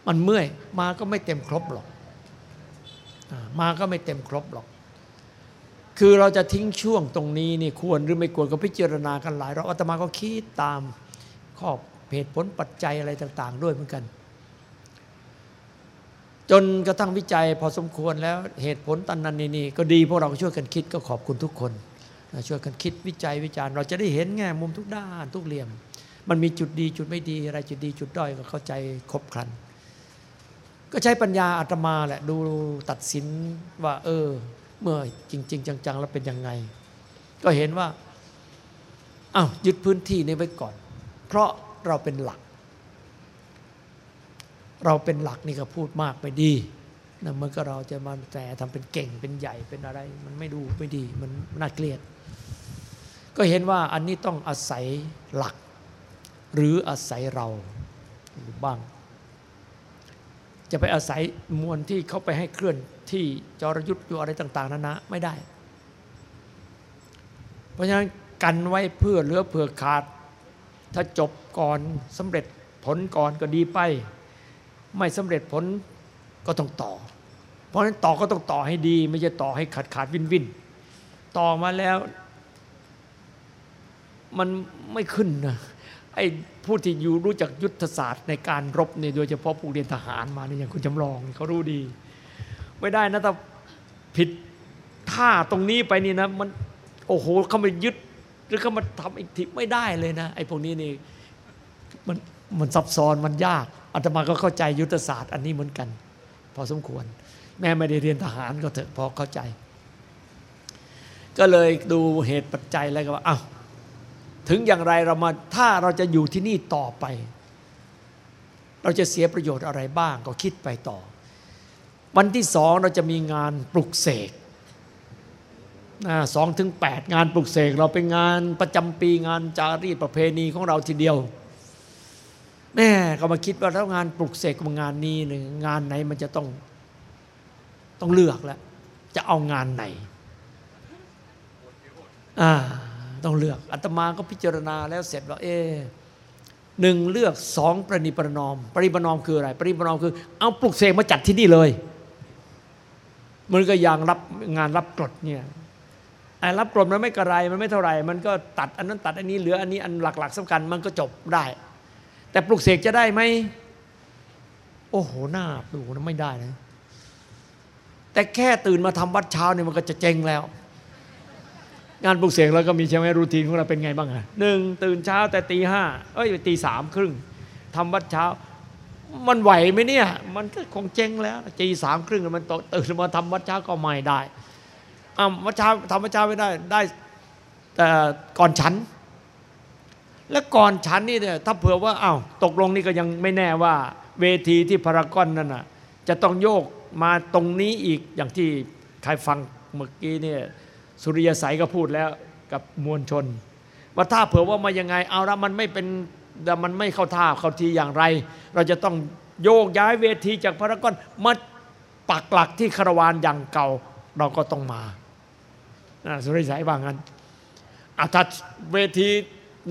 S2: มันเมื่อยมาก็ไม่เต็มครบหรอกมาก็ไม่เต็มครบหรอก คือเราจะทิ้งช่วงตรงนี้นี่ควรหรือไม่ควรก็พิจารณากันหลายเราอาตมาก็คิดตามข้อเหตุผลปัจจัยอะไรต่าง ๆ ด้วยเหมือนกัน จนกระทั่งวิจัยพอสมควรแล้วเหตุผลตันนันนี่นก็ดีพวกเราช่วยกันคิดก็ขอบคุณทุกคนช่วยกันคิดวิจัยวิจารณ์ เราจะได้เห็นแง่มุมทุกด้านทุกเหลี่ยม มันมีจุดดีจุดไม่ดีอะไรจุดดีจุดด้อยก็เข้าใจครบครัน ก็ใช้ปัญญาอาตมาแหละดูตัดสินว่า เออ เมื่อจริง ๆ จัง ๆ แล้วเป็นยังไง ก็เห็นว่าอ้าวยึดพื้นที่นี้ไว้ก่อน เพราะเราเป็นหลัก เราเป็นหลักนี่ก็พูดมากไปดีนะเมื่อก็เราจะมาแต่ทำเป็นเก่งเป็นใหญ่เป็นอะไร มันไม่ดูไม่ดีมันน่าเกลียด ก็เห็นว่าอันนี้ต้องอาศัยหลัก หรืออาศัยเราดูบ้าง จะไปอาศัยมวลที่เขาไปให้เคลื่อนที่จรยุทธ์อยู่อะไรต่าง ๆนั้นนะไม่ได้ เพราะฉะนั้นกันไว้เพื่อเหลือเผื่อขาด ถ้าจบก่อนสำเร็จผลก่อนก็ดีไป ไม่สำเร็จผลก็ต้องต่อ เพราะฉะนั้นต่อก็ต้องต่อให้ดี ไม่ใช่ต่อให้ขาดขาดวินวินต่อมาแล้ว มันไม่ขึ้นนะไอ้ผู้ที่อยู่รู้จักยุทธศาสตร์ในการรบเนี่ยโดยเฉพาะผู้เรียนทหารมาเนี่ยอย่างคุณจำลองเขารู้ดี ไม่ได้นะถ้าผิดท่าตรงนี้ไปนี่นะมันโอ้โหเขามายึดหรือเขามาทำอีกทีไม่ได้เลยนะไอ้พวกนี้นี่มันมันซับซ้อนมันยาก อาตมาก็เข้าใจยุทธศาสตร์อันนี้เหมือนกัน พอสมควร แม้ไม่ได้เรียนทหารก็เถอะพอเข้าใจ ก็เลยดูเหตุปัจจัยแล้วก็ว่าอ้าวถึงอย่างไรเรามาถ้าเราจะอยู่ที่นี่ต่อไป เราจะเสียประโยชน์อะไรบ้างก็คิดไปต่อ วันที่สองเราจะมีงานปลุกเสกสองถึงแปดงานปลุกเสกเราเป็นงานประจำปีงานจารีตประเพณีของเราทีเดียว แม่ก็มาคิดว่าถ้างานปลุกเสกงานนี้หนึ่งงานไหนมันจะต้องต้องเลือกแล้ว จะเอางานไหนอ่าต้องเลือกอาตมาก็พิจารณาแล้วเสร็จว่า เอหนึ่งเลือกสองประนิประนอม ปริประนอมคืออะไร ปริประนอมคือ เอาปลุกเสกมาจัดที่นี่เลย มันก็อย่างรับงานรับกรดเนี่ยไอ้รับกรดมันไม่กระไรมันไม่เท่าไหร่มันก็ตัดอันนั้นตัดอันนี้เหลืออันนี้อันหลัก ๆสำคัญมันก็จบได้ แต่ปลุกเสกจะได้ไหมโอ้โหหน้าดูนะไม่ได้นะ แต่แค่ตื่นมาทำวัดเช้าเนี่ยมันก็จะเจ๊งแล้ว งานปลุกเสกเราก็มีใช่ไหมรูทีนของเราเป็นไงบ้างอะหนึ่งตื่นเช้าแต่ตีห้าเอ้ยตีสามครึ่งทำวัดเช้า มันไหวไหมเนี่ย มันก็คงเจ๊งแล้วตีสามครึ่งมันตื่นมาทำวัดเช้าก็ไม่ได้อ่าวัดเช้าทำวัดเช้าไม่ได้ได้แต่ก่อนฉัน และก่อนฉันนี่เนี่ยถ้าเผื่อว่าอ้าวตกลงนี่ก็ยังไม่แน่ว่า เวทีที่พารากอนนั่นน่ะจะต้องโยกมาตรงนี้อีกอย่างที่ใครฟังเมื่อกี้เนี่ยสุริยสัยก็พูดแล้วกับมวลชน ว่าถ้าเผื่อว่ามายังไง เอาละมันไม่เป็นมันไม่เข้าท่าเข้าทีอย่างไร เราจะต้องโยกย้ายเวทีจากพารากอนมาปักหลักที่คารวานอย่างเก่าเราก็ต้องมาสุริยสัยว่างั้นอะถ้าเวที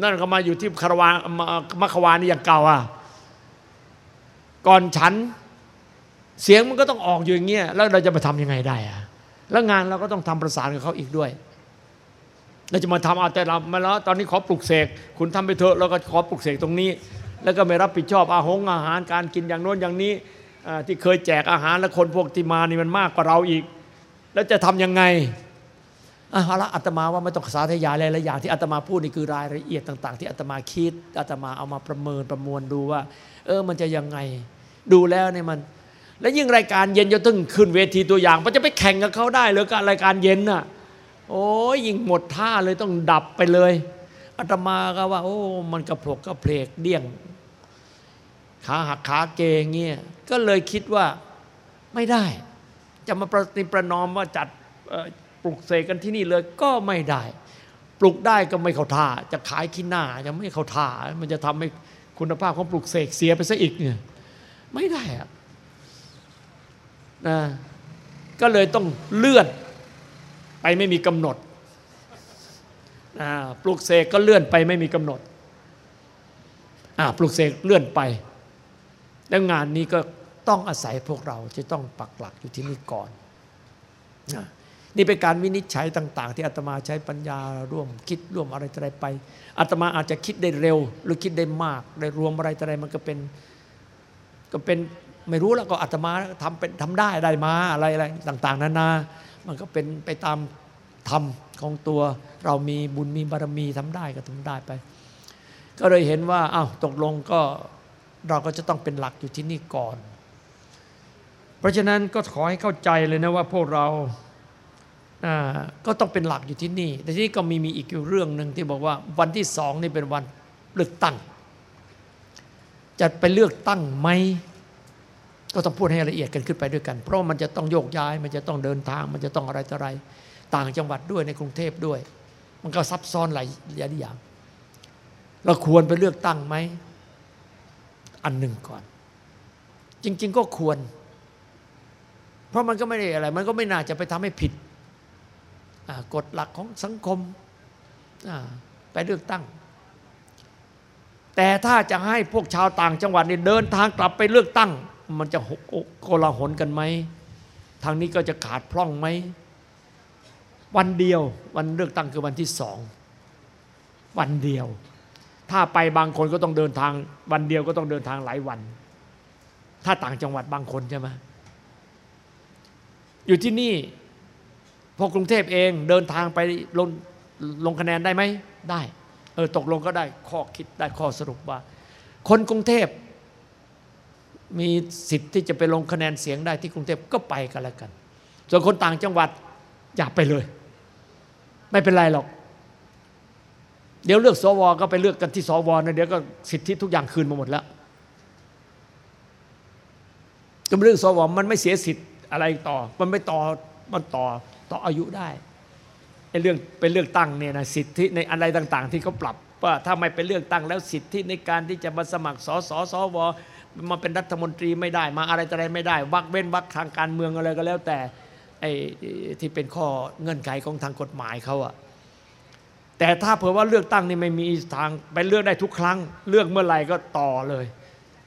S2: นั่นก็มาอยู่ที่คารวามามัคควานี่อย่างเก่าอะก่อนฉันเสียงมันก็ต้องออกอยู่อย่างเงี้ยแล้วเราจะไปทำยังไงได้อะแล้วงานเราก็ต้องทำประสานกับเขาอีกด้วยเราจะมาทำเอาแต่เรามาแล้วตอนนี้ขอปลุกเสกคุณทำไปเถอะแล้วก็ขอปลุกเสกตรงนี้ แล้วก็ไม่รับผิดชอบอาหงอาหารการกินอย่างโน้นอย่างนี้ที่เคยแจกอาหารแล้วคนพวกที่มานี่มันมากกว่าเราอีก แล้วจะทำยังไง เอาละอาตมาว่าไม่ต้องสาธยายอะไรหลายอย่างที่อาตมาพูดนี่คือรายละเอียดต่าง ๆ ที่อาตมาคิดอาตมาเอามาประเมินประมวลดูว่า เออมันจะยังไง ดูแล้วเนี่ยมัน แล้วยิ่งรายการเย็นจะต้องขึ้นเวทีตัวอย่างมันจะไปแข่งกับเขาได้หรือกับรายการเย็นน่ะ โอ้ยยิ่งหมดท่าเลยต้องดับไปเลยอาตมาก็ว่า โอ้มันกระโผลกกระเพลกเดี่ยงขาหักขาเกงเงี้ยก็เลยคิดว่าไม่ได้ จะมาประนิประนอมว่าจัดเออ ปลุกเสกกันที่นี่เลยก็ไม่ได้ ปลุกได้ก็ไม่เข้าท่า จะขายขี้หน้าจะไม่เข้าท่า มันจะทำให้คุณภาพของปลุกเสกเสียไปซะอีกเนี่ยไม่ได้อะนะก็เลยต้องเลื่อนไปไม่มีกำหนดอ่าปลุกเสกก็เลื่อนไปไม่มีกำหนดอ่าปลุกเสกเลื่อนไป แล้วงานนี้ก็ต้องอาศัยพวกเราจะต้องปักหลักอยู่ที่นี่ก่อนนะ นี่เป็นการวินิจฉัยต่าง ๆ ที่อาตมาใช้ปัญญาร่วมคิดร่วมอะไรต่ออะไรไปอาตมาอาจจะคิดได้เร็ว หรือคิดได้มากได้รวมอะไรต่ออะไรมันก็เป็นก็เป็นไม่รู้แล้วก็อาตมาทำเป็นทำได้ได้มาอะไรอะไรต่าง ๆนานา มันก็เป็นไปตามธรรมของตัวเรามีบุญมีบารมีทำได้ก็ทำได้ไป ก็เลยเห็นว่าอ้าวตกลงก็เราก็จะต้องเป็นหลักอยู่ที่นี่ก่อน เพราะฉะนั้นก็ขอให้เข้าใจเลยนะว่าพวกเรา ก็ต้องเป็นหลักอยู่ที่นี่ แต่ที่นี่ก็มีมีอีกอยู่เรื่องหนึ่งที่บอกว่าวันที่สองนี่เป็นวันเลือกตั้ง จะไปเลือกตั้งไหมก็ต้องพูดให้ละเอียดกันขึ้นไปด้วยกัน เพราะมันจะต้องโยกย้าย มันจะต้องเดินทาง มันจะต้องอะไรต่ออะไร ต่างจังหวัดด้วยในกรุงเทพด้วย มันก็ซับซ้อนหลายอย่าง เราควรไปเลือกตั้งไหม อันหนึ่งก่อน จริง ๆ ก็ควร เพราะมันก็ไม่ได้อะไร มันก็ไม่น่าจะไปทำให้ผิด กฎหลักของสังคมไปเลือกตั้ง แต่ถ้าจะให้พวกชาวต่างจังหวัดเนี่ยเดินทางกลับไปเลือกตั้ง มันจะโกลาหลกันไหมทางนี้ก็จะขาดพร่องไหมวันเดียววันเลือกตั้งคือวันที่สองวันเดียว ถ้าไปบางคนก็ต้องเดินทาง วันเดียวก็ต้องเดินทางหลายวัน ถ้าต่างจังหวัดบางคนใช่ไหมอยู่ที่นี่ พอกรุงเทพเองเดินทางไปลงลงคะแนนได้ไหมได้เออตกลงก็ได้ข้อคิดได้ข้อสรุปว่า คนกรุงเทพมีสิทธิ์ที่จะไปลงคะแนนเสียงได้ที่กรุงเทพก็ไปกันแล้วกัน ส่วนคนต่างจังหวัดอย่าไปเลย ไม่เป็นไรหรอก เดี๋ยวเลือกสวก็ไปเลือกกันที่สวนะเดี๋ยวก็สิทธิทุกอย่างคืนมาหมดแล้วก็เรื่องสวมันไม่เสียสิทธิ์อะไรต่อ มันไม่ต่อมันต่อ ต่ออายุได้ไอ้เรื่องเป็นเลือกตั้งเนี่ยนะสิทธิในอะไรต่าง ๆ ที่เขาปรับว่าถ้าไม่เป็นเลือกตั้งแล้วสิทธิในการที่จะมาสมัครสสสวมาเป็นรัฐมนตรีไม่ได้มาอะไรออะไรไม่ได้ วักเว้นวักทางการเมืองอะไรก็แล้วแต่ไอ้ที่เป็นข้อเงื่อนไขของทางกฎหมายเขาอะแต่ถ้าเผื่อว่าเลือกตั้งนี่ไม่มีทางไปเลือกได้ทุกครั้ง เลือกเมื่อไหร่ก็ต่อเลย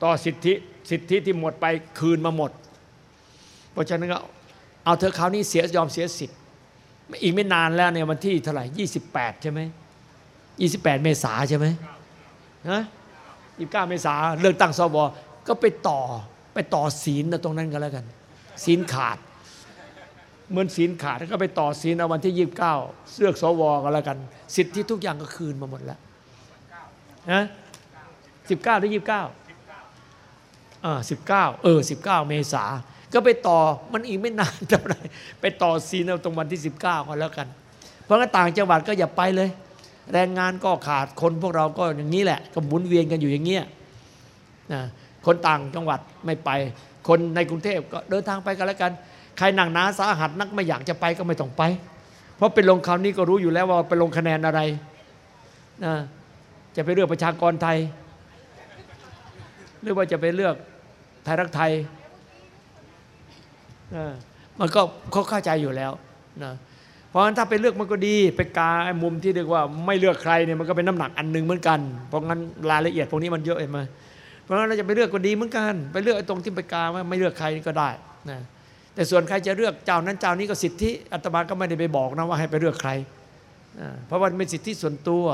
S2: ต่อสิทธิสิทธิที่หมดไปคืนมาหมด เพราะฉะนั้นก็ เอาเธอคราวนี้เสียยอมเสียสิทธิ์อีกไม่นานแล้วเนี่ยวันที่เท่าไหร่ยี่สิบแปดใช่ไหมยี่สิบแปดเมษาใช่ไหมฮะยี่สิบเก้าเมษาเลือกตั้งสวก็ไปต่อไปต่อศีลนะตรงนั้นก็แล้วกัน ศีลขาด เหมือนศีลขาดแล้วก็ไปต่อศีลเอาวันที่ยี่สิบเก้าเลือกสวก็แล้วกัน สิทธิทุกอย่างก็คืนมาหมดแล้วฮะสิบเก้าหรือยี่สิบเก้าอ่าสิบเก้าเออสิบเก้าเมษา ก็ไปต่อมันอีกไม่นานเท่าไหร่ไปต่อซีนเอาตรงวันที่ 19ก็แล้วกัน เพราะงั้นต่างจังหวัดก็อย่าไปเลย แรงงานก็ขาดคนพวกเราก็อย่างนี้แหละ ก็หมุนเวียนกันอยู่อย่างเงี้ยนะคนต่างจังหวัดไม่ไป คนในกรุงเทพก็เดินทางไปกันแล้วกัน ใครหนักหนาสาหัสนักไม่อยากจะไปก็ไม่ต้องไป เพราะเป็นลงคราวนี้ก็รู้อยู่แล้วว่าไปลงคะแนนอะไรนะจะไปเลือกประชากรไทย หรือว่าจะไปเลือกไทยรักไทย มันก็เขาเข้าใจอยู่แล้วนะเพราะฉะนั้นถ้าไปเลือกมันก็ดี ไปกาไอ้มุมที่เรียกว่าไม่เลือกใครเนี่ยมันก็เป็นน้ำหนักอันหนึ่งเหมือนกัน เพราะงั้นรายละเอียดพวกนี้มันเยอะเห็นไหมเพราะงั้นเราจะไปเลือกก็ดีเหมือนกัน ไปเลือกไอ้ตรงที่ไปกาว่าไม่เลือกใครก็ได้นะแต่ส่วนใครจะเลือกเจ้านั้นเจ้านี้ก็สิทธิอาตมาก็ไม่ได้ไปบอกนะว่าให้ไปเลือกใครเพราะว่ามันเป็นสิทธิส่วนตัว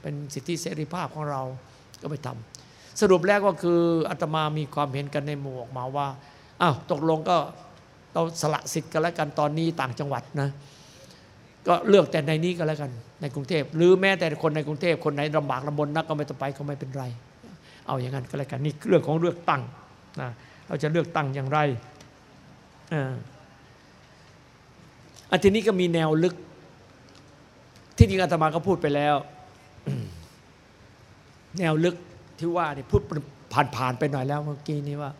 S2: เป็นสิทธิเสรีภาพของเราก็ไปทำสรุปแล้วก็คืออาตมามีความเห็นกันในหมู่ออกมาว่า อ้าวตกลงก็เราสละสิทธิ์กันแล้วกันตอนนี้ต่างจังหวัดนะ ก็เลือกแต่ในนี้ก็แล้วกัน ในกรุงเทพหรือแม้แต่คนในกรุงเทพคนไหนลำบากลำบนนักก็ไม่ต้องไปก็ไม่เป็นไร เอาอย่างนั้นก็แล้วกันนี่เรื่องของเลือกตั้งนะเราจะเลือกตั้งอย่างไรอ่าอันทีนี้ก็มีแนวลึก ที่จริงอาตมาก็พูดไปแล้ว แนวลึกที่ว่านี่พูดผ่านๆไปหน่อยแล้วเมื่อกี้นี้ว่า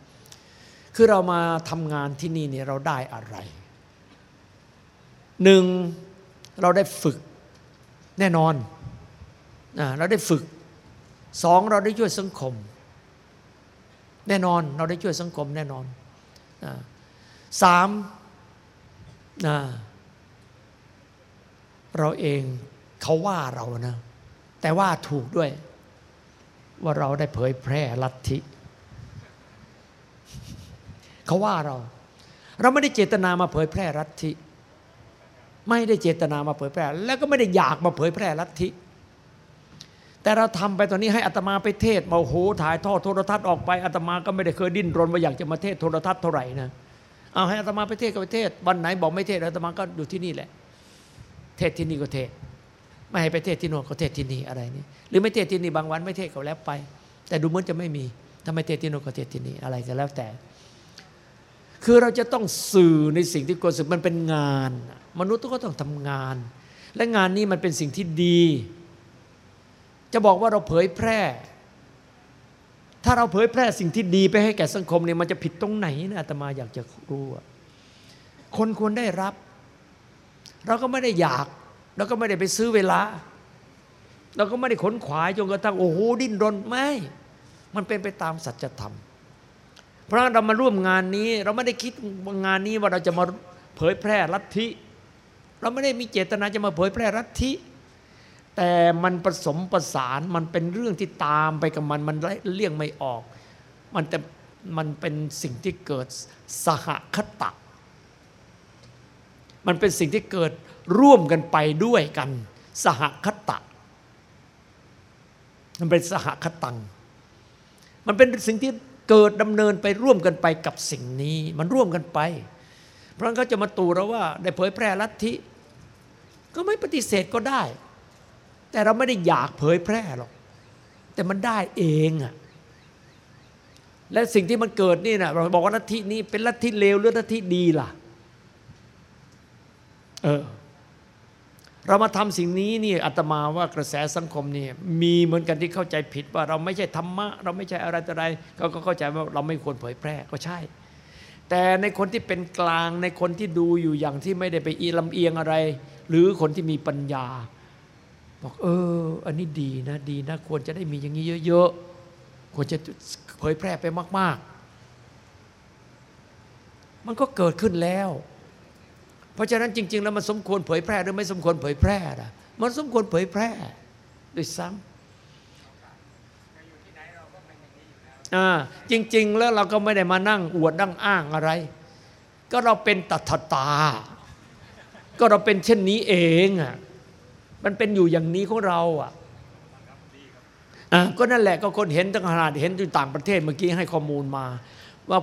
S2: คือเรามาทำงานที่นี่เนี่ยเราได้อะไรหนึ่งเราได้ฝึกแน่นอนนะเราได้ฝึกสองเราได้ช่วยสังคม แน่นอนเราได้ช่วยสังคมแน่นอนนะสามนะเราเองเขาว่าเรานะ แต่ว่าถูกด้วยว่าเราได้เผยแพร่ลัทธิ เขาว่าเรา เราไม่ได้เจตนามาเผยแพร่ลัทธิ ไม่ได้เจตนามาเผยแพร่ แล้วก็ไม่ได้อยากมาเผยแพร่ลัทธิ แต่เราทำไปตอนนี้ให้อัตมาไปเทศมาโอ้โหถ่ายทอดโทรทัศน์ออกไปอัตมาก็ไม่ได้เคยดิ้นรนว่าอยากจะมาเทศโทรทัศน์เท่าไหร่นะเอาให้อัตมาไปเทศก็ไปเทศ วันไหนบอกไม่เทศอัตมาก็อยู่ที่นี่แหละ เทศที่นี่ก็เทศ ไม่ให้ไปเทศที่โน่นก็เทศที่นี่อะไรนี่หรือไม่เทศที่นี่บางวันไม่เทศก็แล้วไป แต่ดูเหมือนจะไม่มีถ้าไม่เทศที่โน่นก็เทศที่นี่อะไรก็แล้วแต่ คือเราจะต้องสื่อในสิ่งที่ควรสื่อมันเป็นงาน มนุษย์ก็ต้องทำงาน และงานนี้มันเป็นสิ่งที่ดี จะบอกว่าเราเผยแพร่ ถ้าเราเผยแพร่สิ่งที่ดีไปให้แก่สังคมเนี่ยมันจะผิดตรงไหนนะอาตมาอยากจะรู้คนควรได้รับ เราก็ไม่ได้อยากเราก็ไม่ได้ไปซื้อเวลา เราก็ไม่ได้ขนขวายจนกระทั่งโอ้โหดิ้นรนไม่ มันเป็นไปตามสัจธรรม เพราะเรามาร่วมงานนี้ เราไม่ได้คิดงานนี้ว่าเราจะมาเผยแพร่ลัทธิ เราไม่ได้มีเจตนาจะมาเผยแพร่ลัทธิ แต่มันผสมประสานมันเป็นเรื่องที่ตามไปกับมันมันเลี่ยงไม่ออก มันแต่มันเป็นสิ่งที่เกิดสหคตะ มันเป็นสิ่งที่เกิดร่วมกันไปด้วยกัน สหคตะ มันเป็นสหคตัง มันเป็นสิ่งที่ เกิดดำเนินไปร่วมกันไปกับสิ่งนี้ มันร่วมกันไป เพราะงั้นเขาจะมาตู่เราว่า ได้เผยแพร่ลัทธิ ก็ไม่ปฏิเสธก็ได้ แต่เราไม่ได้อยากเผยแพร่หรอก แต่มันได้เองอะและสิ่งที่มันเกิดนี่นะเราบอกว่าลัทธินี้เป็นลัทธิเลวหรือลัทธิดีล่ะ เออ เรามาทำสิ่งนี้นี่อาตมาว่ากระแสสังคมนี่มีเหมือนกันที่เข้าใจผิดว่าเราไม่ใช่ธรรมะ เราไม่ใช่อะไรต่ออะไรเขาก็เข้าใจว่าเราไม่ควรเผยแพร่ก็ใช่ แต่ในคนที่เป็นกลางในคนที่ดูอยู่อย่างที่ไม่ได้ไปอีลำเอียงอะไร หรือคนที่มีปัญญา บอกเออ อันนี้ดีนะดีนะ ควรจะได้มีอย่างนี้เยอะๆควรจะเผยแพร่ไปมาก ๆ มันก็เกิดขึ้นแล้ว เพราะฉะนั้นจริง ๆ แล้วมันสมควรเผยแพร่หรือไม่สมควรเผยแพร่นะมันสมควรเผยแพร่ด้วยซ้ำจริง ๆ แล้วเราก็ไม่ได้มานั่งอวดดั้งอ้างอะไร ก็เราเป็นตัทตา ก็เราเป็นเช่นนี้เองอะมันเป็นอยู่อย่างนี้ของเราอะก็นั่นแหละก็คนเห็นตั้งขนาดเห็นที่ต่างประเทศเมื่อกี้ให้ข้อมูลมา ว่า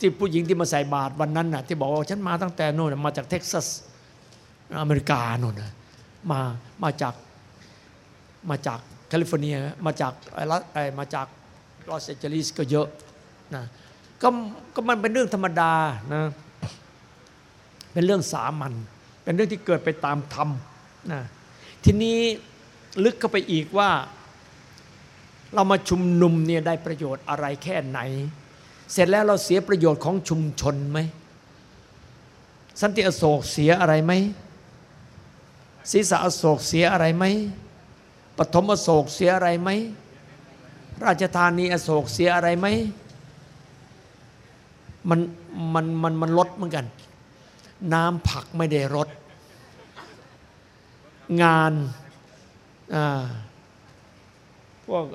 S2: ที่ผู้หญิงที่มาใส่บาตรวันนั้นน่ะที่บอกว่าฉันมาตั้งแต่โน่นมาจากเท็กซัสอเมริกาโน่นนมามาจากมาจากแคลิฟอร์เนียมาจากไอ้รัฐไอ้มาจากลอสแอนเจลิสก็เยอะนะก็ก็มันเป็นเรื่องธรรมดานะเป็นเรื่องสามัญเป็นเรื่องที่เกิดไปตามธรรมนะทีนี้ลึกเข้าไปอีกว่า เรามาชุมนุมเนี่ยได้ประโยชน์อะไรแค่ไหน เสร็จแล้วเราเสียประโยชน์ของชุมชนไหม สันติอโศกเสียอะไรไหมศีรษะอโศกเสียอะไรไหมปฐมอโศกเสียอะไรไหม ราชธานีอโศกเสียอะไรไหมมันมันมันมันลดเหมือนกัน น้ำผักไม่ได้ลดงานพวก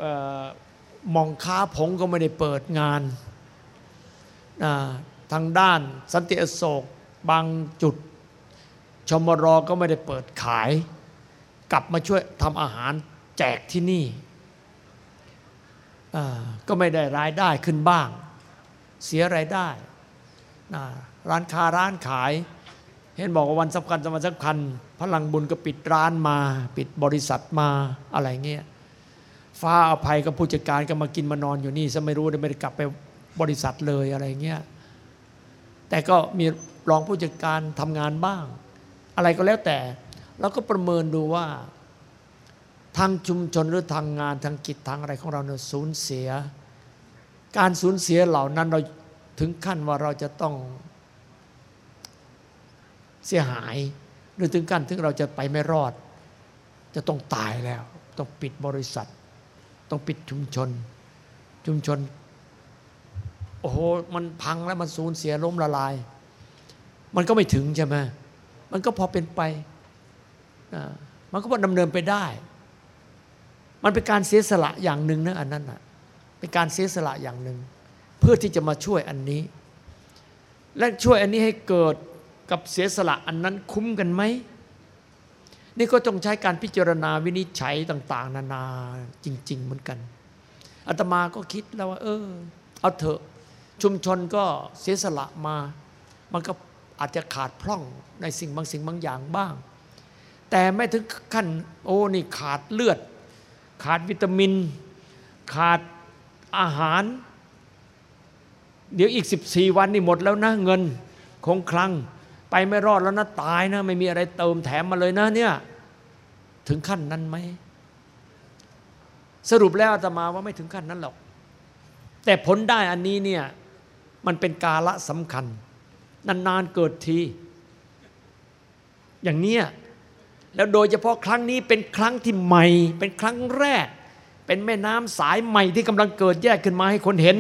S2: มองค้าผงก็ไม่ได้เปิดงาน ทางด้านสันติอโศกบางจุด ชมรอก็ไม่ได้เปิดขาย กลับมาช่วยทำอาหารแจกที่นี่ ก็ไม่ได้รายได้ขึ้นบ้าง เสียรายได้ ร้านค้าร้านขาย เห็นบอกว่าวันสำคัญสำคัญพลังบุญก็ปิดร้านมา ปิดบริษัทมาอะไรเงี้ยฟ้าอภัยกับผู้จัดการก็มากินมานอนอยู่นี่ซะไม่รู้ไม่ได้กลับไป บริษัทเลยอะไรเงี้ยแต่ก็มีรองผู้จัดการทำงานบ้าง อะไรก็แล้วแต่เราก็ประเมินดูว่า ทางชุมชนหรือทางงานทางกิจทางอะไรของเราเนี่ยสูญเสีย การสูญเสียเหล่านั้นเราถึงขั้นว่าเราจะต้องเสียหาย หรือถึงขั้นถึงเราจะไปไม่รอด จะต้องตายแล้ว ต้องปิดบริษัท ต้องปิดชุมชน ชุมชน โอ้โหมันพังแล้วมันสูญเสียล้มละลาย มันก็ไม่ถึงใช่ไหมมันก็พอเป็นไปมันก็พอดำเนินไปได้ มันเป็นการเสียสละอย่างหนึ่งนะอันนั้นอะเป็นการเสียสละอย่างหนึ่ง เพื่อที่จะมาช่วยอันนี้ และช่วยอันนี้ให้เกิดกับเสียสละอันนั้นคุ้มกันไหมนี่ก็ต้องใช้การพิจารณาวินิจฉัยต่าง ๆ นานาจริง ๆ เหมือนกันอาตมาก็คิดแล้วว่า เออ เอาเถอะ ชุมชนก็เสียสละมา มันก็อาจจะขาดพร่องในสิ่งบางสิ่งบางอย่างบ้าง แต่ไม่ถึงขั้นโอ้นี่ขาดเลือด ขาดวิตามิน ขาดอาหาร เดี๋ยวอีก 14 วันนี่หมดแล้วนะเงินคงคลัง ไปไม่รอดแล้วนะตายนะไม่มีอะไรเติมแถมมาเลยนะเนี่ยถึงขั้นนั้นไหมสรุปแล้วอาตมาว่าไม่ถึงขั้นนั้นหรอก แต่ผลได้อันนี้เนี่ย มันเป็นกาละสำคัญ นานๆเกิดที อย่างเนี้ยแล้วโดยเฉพาะครั้งนี้เป็นครั้งที่ใหม่ เป็นครั้งแรก เป็นแม่น้ำสายใหม่ที่กำลังเกิดแยกขึ้นมาให้คนเห็น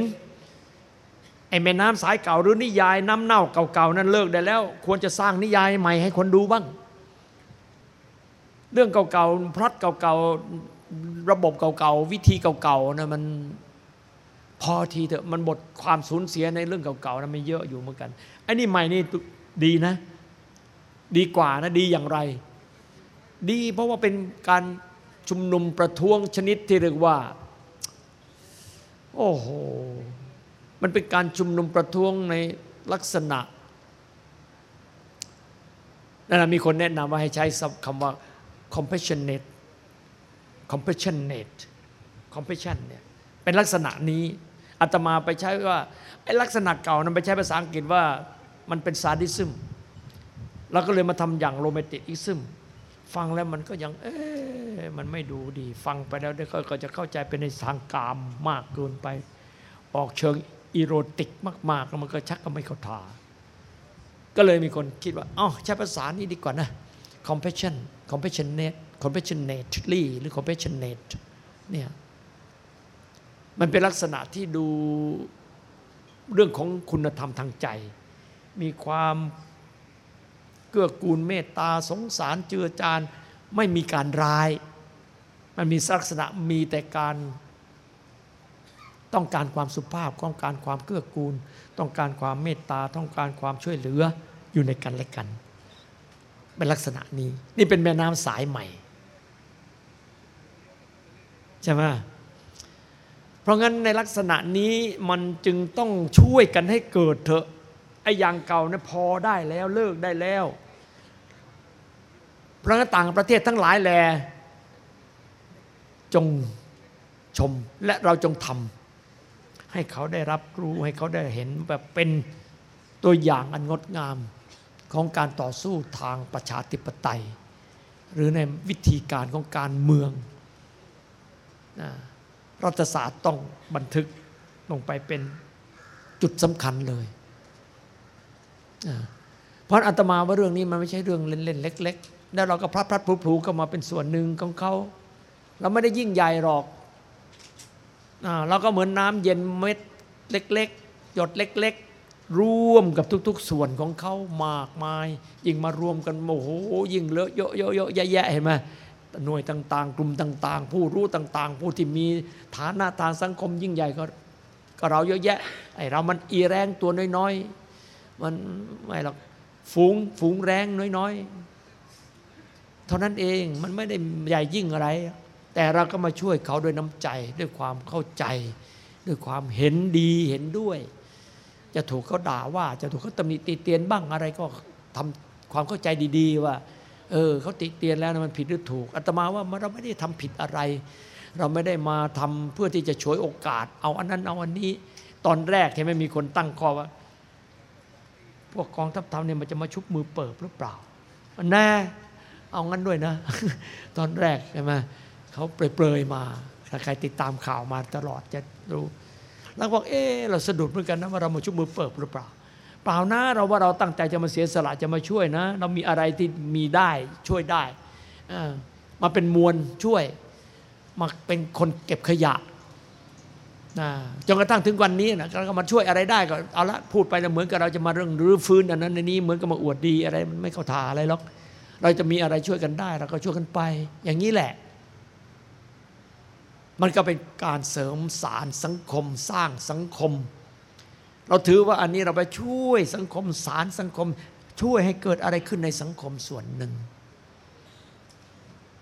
S2: ไอ้แม่น้ำสายเก่าหรือนิยายน้ำเน่าเก่าๆนั้นเลิกได้แล้ว ควรจะสร้างนิยายใหม่ให้คนดูบ้าง เรื่องเก่าๆพล็อตเก่าๆระบบเก่าๆวิธีเก่าๆนะมัน พอทีเถอะมันหมดความสูญเสียในเรื่องเก่าๆนะไม่เยอะอยู่เหมือนกันไอ้นี่ใหม่นี่ดีนะ ดีกว่านะดีอย่างไร ดีเพราะว่าเป็นการชุมนุมประท้วงชนิดที่เรียกว่า โอ้โหมันเป็นการชุมนุมประท้วงในลักษณะนั่นมีคนแนะนำว่าให้ใช้คำว่า compassionate compassionate compassion เนี่ยเป็นลักษณะนี้ อาตมาไปใช้ว่าไอ้ลักษณะเก่านั้นไปใช้ภาษาอังกฤษว่ามันเป็น sadism เราก็เลยมาทำอย่าง romanticism ฟังแล้วมันก็ยังเอ๊มันไม่ดูดี ฟังไปแล้วก็จะเข้าใจเป็นในทางกามมากเกินไป ออกเชิง eroticมากๆแล้วมันก็ชักก็ไม่เข้าท่าก็เลยมีคนคิดว่าอ๋อใช้ภาษานี้ดีกว่านะ compassion compassionate compassionately หรือ compassionate เนี่ย มันเป็นลักษณะที่ดูเรื่องของคุณธรรมทางใจ มีความเกื้อกูลเมตตาสงสารเจือจานไม่มีการร้าย มันมีลักษณะมีแต่การต้องการความสุภาพต้องการความเกื้อกูล ต้องการความเมตตาต้องการความช่วยเหลืออยู่ในกันและกัน เป็นลักษณะนี้ นี่เป็นแม่น้ำสายใหม่ ใช่ไหม เพราะงั้นในลักษณะนี้มันจึงต้องช่วยกันให้เกิดเถอะไอ้อย่างเก่าเนี่ยพอได้แล้วเลิกได้แล้วเพราะงั้นต่างประเทศทั้งหลายแล จงชมและเราจงทำให้เขาได้รับรู้ให้เขาได้เห็นแบบเป็นตัวอย่างอันงดงามของการต่อสู้ทางประชาธิปไตย หรือในวิธีการของการเมืองนะ รัฐศาสตร์ต้องบันทึกลงไปเป็นจุดสำคัญเลย เพราะอาตมาว่าเรื่องนี้มันไม่ใช่เรื่องเล่นๆเล็ก ๆ แล้วเราก็พลัดพลัดพลูๆก็มาเป็นส่วนหนึ่งของเขา เราไม่ได้ยิ่งใหญ่หรอกเราก็เหมือนน้ำเย็นเม็ดเล็ก ๆ หยดเล็ก ๆ ร่วมกับทุก ๆ ส่วนของเขามากมาย ยิ่งมารวมกันโอ้โหยิ่งเลอะเยอะๆๆแยะๆเห็นไหม หน่วยต่าง ๆ กลุ่มต่าง ๆ ผู้รู้ต่าง ๆ ผู้ที่มีฐานะทางสังคมยิ่งใหญ่ก็ก็เราเยอะแยะไอเรามันอีแรงตัวน้อยๆมันไม่หรอกฝูงฝูงแรงน้อยๆเท่านั้นเองมันไม่ได้ใหญ่ยิ่งอะไร แต่เราก็มาช่วยเขาด้วยน้ำใจด้วยความเข้าใจ ด้วยความเห็นดีเห็นด้วย จะถูกเขาด่าว่า จะถูกเขาตำหนิติเตียนบ้างอะไรก็ทำความเข้าใจดี ๆ ว่า เออเขาติเตียนแล้วนะมันผิดหรือถูกอาตมาว่าเราไม่ได้ทำผิดอะไร เราไม่ได้มาทำเพื่อที่จะฉวยโอกาส เอาอันนั้นเอาอันนี้ ตอนแรกที่ไม่มีคนตั้งข้อว่า พวกกองทัพธรรมเนี่ยมันจะมาชุบมือเปิบหรือเปล่าแน่เอางั้นด้วยนะ ตอนแรกใช่ไหมเขาเปรยๆมาถ้าใครติดตามข่าวมาตลอดจะรู้แล้วบอกเออเราสะดุดเหมือนกันนะว่าเรามาชุบมือเปิบหรือเปล่า เปล่านะเราว่าเราตั้งใจจะมาเสียสละจะมาช่วยนะ เรามีอะไรที่มีได้ช่วยได้มาเป็นมวลช่วย มาเป็นคนเก็บขยะนะจนกระทั่งถึงวันนี้นะเราก็มาช่วยอะไรได้ก็เอาละพูดไปนะเหมือนกับเราจะมาเรื่องรื้อฟื้นอันนั้นอันนี้เหมือนกับมาอวดดีอะไรมันไม่เข้าท่าอะไรหรอกเราจะมีอะไรช่วยกันได้ เราก็ช่วยกันไป อย่างนี้แหละ มันก็เป็นการเสริมสารสังคม สร้างสังคม เราถือว่าอันนี้เราไปช่วยสังคมสารสังคม ช่วยให้เกิดอะไรขึ้นในสังคมส่วนหนึ่ง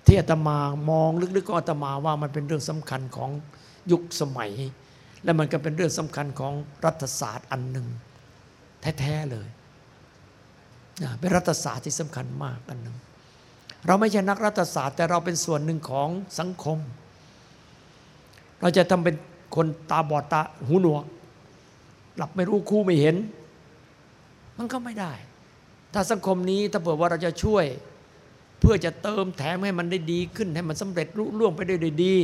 S2: ที่อาตมามองลึกๆก็อาตมาว่ามันเป็นเรื่องสำคัญของยุคสมัย และมันก็เป็นเรื่องสำคัญของรัฐศาสตร์อันหนึ่งแท้ๆเลยนะเป็นรัฐศาสตร์ที่สำคัญมากอันหนึ่งเราไม่ใช่นักรัฐศาสตร์ แต่เราเป็นส่วนหนึ่งของสังคม เราจะทำเป็นคนตาบอดตาหูหนวก หลับไม่รู้คู่ไม่เห็น มันก็ไม่ได้ ถ้าสังคมนี้ถ้าเผื่อว่าเราจะช่วย เพื่อจะเติมแถมให้มันได้ดีขึ้นให้มันสำเร็จรุ่ล่วงไปได้ดี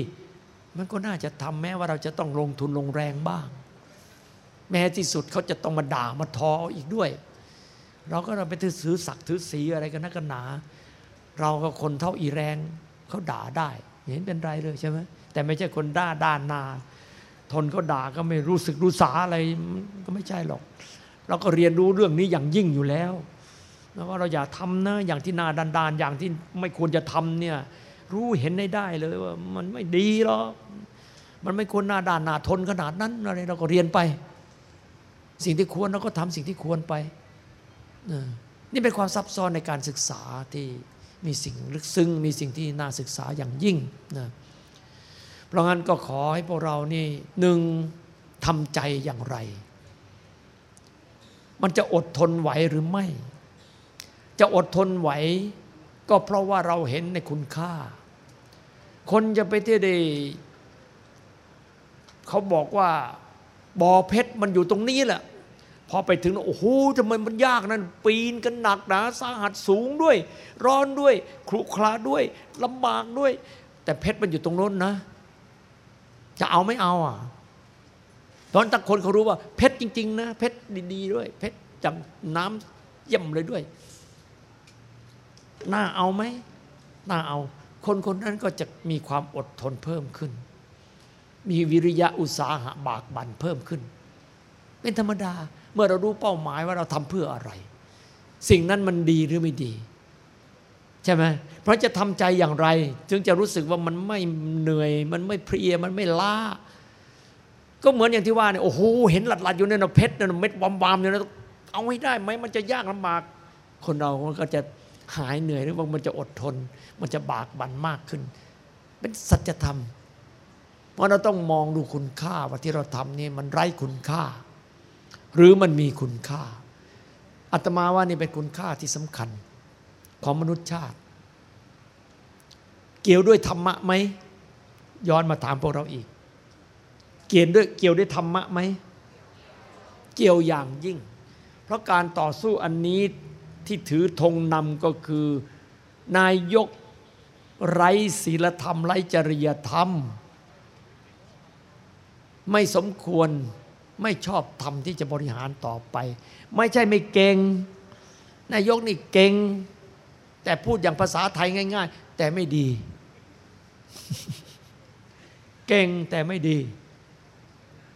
S2: มันก็น่าจะทำแม้ว่าเราจะต้องลงทุนลงแรงบ้าง แม้ที่สุดเขาจะต้องมาด่ามาทออีกด้วย เราก็เราไปถือสือศักดิ์ถือสีอะไรกันนักกันหนา เราก็คนเท่าอีแรงเขาด่าได้เห็นเป็นไรเลยใช่ไหมแต่ไม่ใช่คนด่าด้านนา ทนเขาด่าก็ไม่รู้สึกรู้สาอะไรก็ไม่ใช่หรอก เราก็เรียนรู้เรื่องนี้อย่างยิ่งอยู่แล้วแล้วว่าเราอย่าทำนะอย่างที่นาดานๆอย่างที่ไม่ควรจะทำเนี่ยรู้เห็นได้ได้เลยว่ามันไม่ดีหรอกมันไม่ควรหน้าด่านหน้าทนขนาดนั้นอะไรเราก็เรียนไป สิ่งที่ควรเราก็ทำสิ่งที่ควรไป นี่เป็นความซับซ้อนในการศึกษาที่มีสิ่งลึกซึ้งมีสิ่งที่น่าศึกษาอย่างยิ่งนะ ราะงั้นก็ขอให้พวกเรานี่หนึ่งทำใจอย่างไร มันจะอดทนไหวหรือไม่ จะอดทนไหว ก็เพราะว่าเราเห็นในคุณค่า คนจะไปเที่ได้เขาบอกว่าบ่อเพชรมันอยู่ตรงนี้แหละพอไปถึงโอ้โหทำไมมันยากนั่นปีนกันหนักหนาสาหัสสูงด้วย ร้อนด้วยครุขระด้วยลำบากด้วย แต่เพชรมันอยู่ตรงโน้นนะ จะเอาไม่เอาอะ ตอนตะคนเขารู้ว่า เพชรจริง ๆ นะเพชรดีๆด้วย เพชรจากน้ำเยี่ยมเลยด้วย น่าเอาไหมน่าเอา คนคนนั้นก็จะมีความอดทนเพิ่มขึ้น มีวิริยะอุตสาหะบากบั่นเพิ่มขึ้น เป็นธรรมดาเมื่อเรารู้เป้าหมายว่าเราทำเพื่ออะไร สิ่งนั้นมันดีหรือไม่ดี ใช่ไหมเพราะจะทำใจอย่างไร จึงจะรู้สึกว่ามันไม่เหนื่อย มันไม่เพลียมันไม่ล้า ก็เหมือนอย่างที่ว่าเนี่ยโอ้โหเห็นหลัดๆอยู่ในนเพชรในเม็ดวามๆเนี่ยนะเอาให้ได้ไหมมันจะยากลำบาก คนเราก็จะหายเหนื่อยหรือว่ามันจะอดทน มันจะบากบั่นมากขึ้น เป็นสัจธรรม เพราะเราต้องมองดูคุณค่าว่าที่เราทำนี่มันไร้คุณค่า หรือมันมีคุณค่าอาตมาว่านี่เป็นคุณค่าที่สำคัญ ของมนุษยชาติ เกี่ยวด้วยธรรมะไหมย้อนมาถามพวกเราอีก เกี่ยวด้วยเกี่ยวด้วยธรรมะไหมเกี่ยวอย่างยิ่ง เพราะการต่อสู้อันนี้ที่ถือธงนำก็คือ นายกไร้ศีลธรรม ไร้จริยธรรม ไม่สมควรไม่ชอบธรรมที่จะบริหารต่อไป ไม่ใช่ไม่เก่ง นายกนี่เก่ง แต่พูดอย่างภาษาไทยง่าย ๆ แต่ไม่ดี เก่งแต่ไม่ดี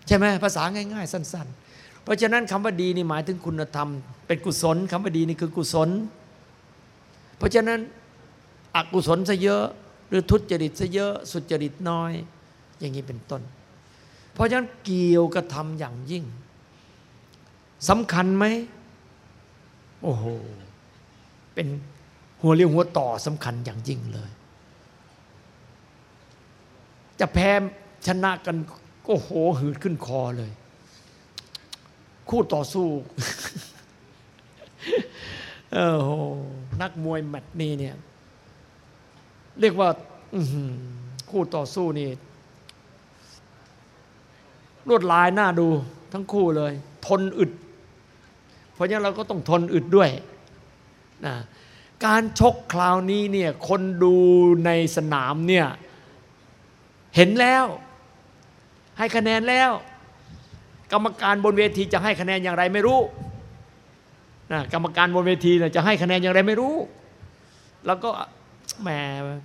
S2: ใช่ไหมภาษาง่าย ๆ สั้น ๆ เพราะฉะนั้นคำว่าดีนี่หมายถึงคุณธรรม เป็นกุศลคำว่าดีนี่คือกุศล เพราะฉะนั้นอกุศลซะเยอะ หรือทุจริตซะเยอะ สุจริตน้อย อย่างนี้เป็นต้น เพราะฉะนั้นเกี่ยวกับธรรมอย่างยิ่งสำคัญไหมโอ้โห เป็น หัวเรียวหัวต่อสำคัญอย่างยิ่งเลย จะแพ้ชนะกันก็โหหืดขึ้นคอเลย คู่ต่อสู้เออโหนักมวยแมตช์นี้เนี่ย เรียกว่าคู่ต่อสู้นี่ลวดลายหน้าดูทั้งคู่เลย ทนอึด เพราะฉะนั้นเราก็ต้องทนอึดด้วยนะ การชกคราวนี้เนี่ยคนดูในสนามเนี่ยเห็นแล้ว ให้คะแนนแล้ว กรรมการบนเวทีจะให้คะแนนอย่างไรไม่รู้นะกรรมการบนเวทีนะจะให้คะแนนอย่างไรไม่รู้ แล้วก็แหม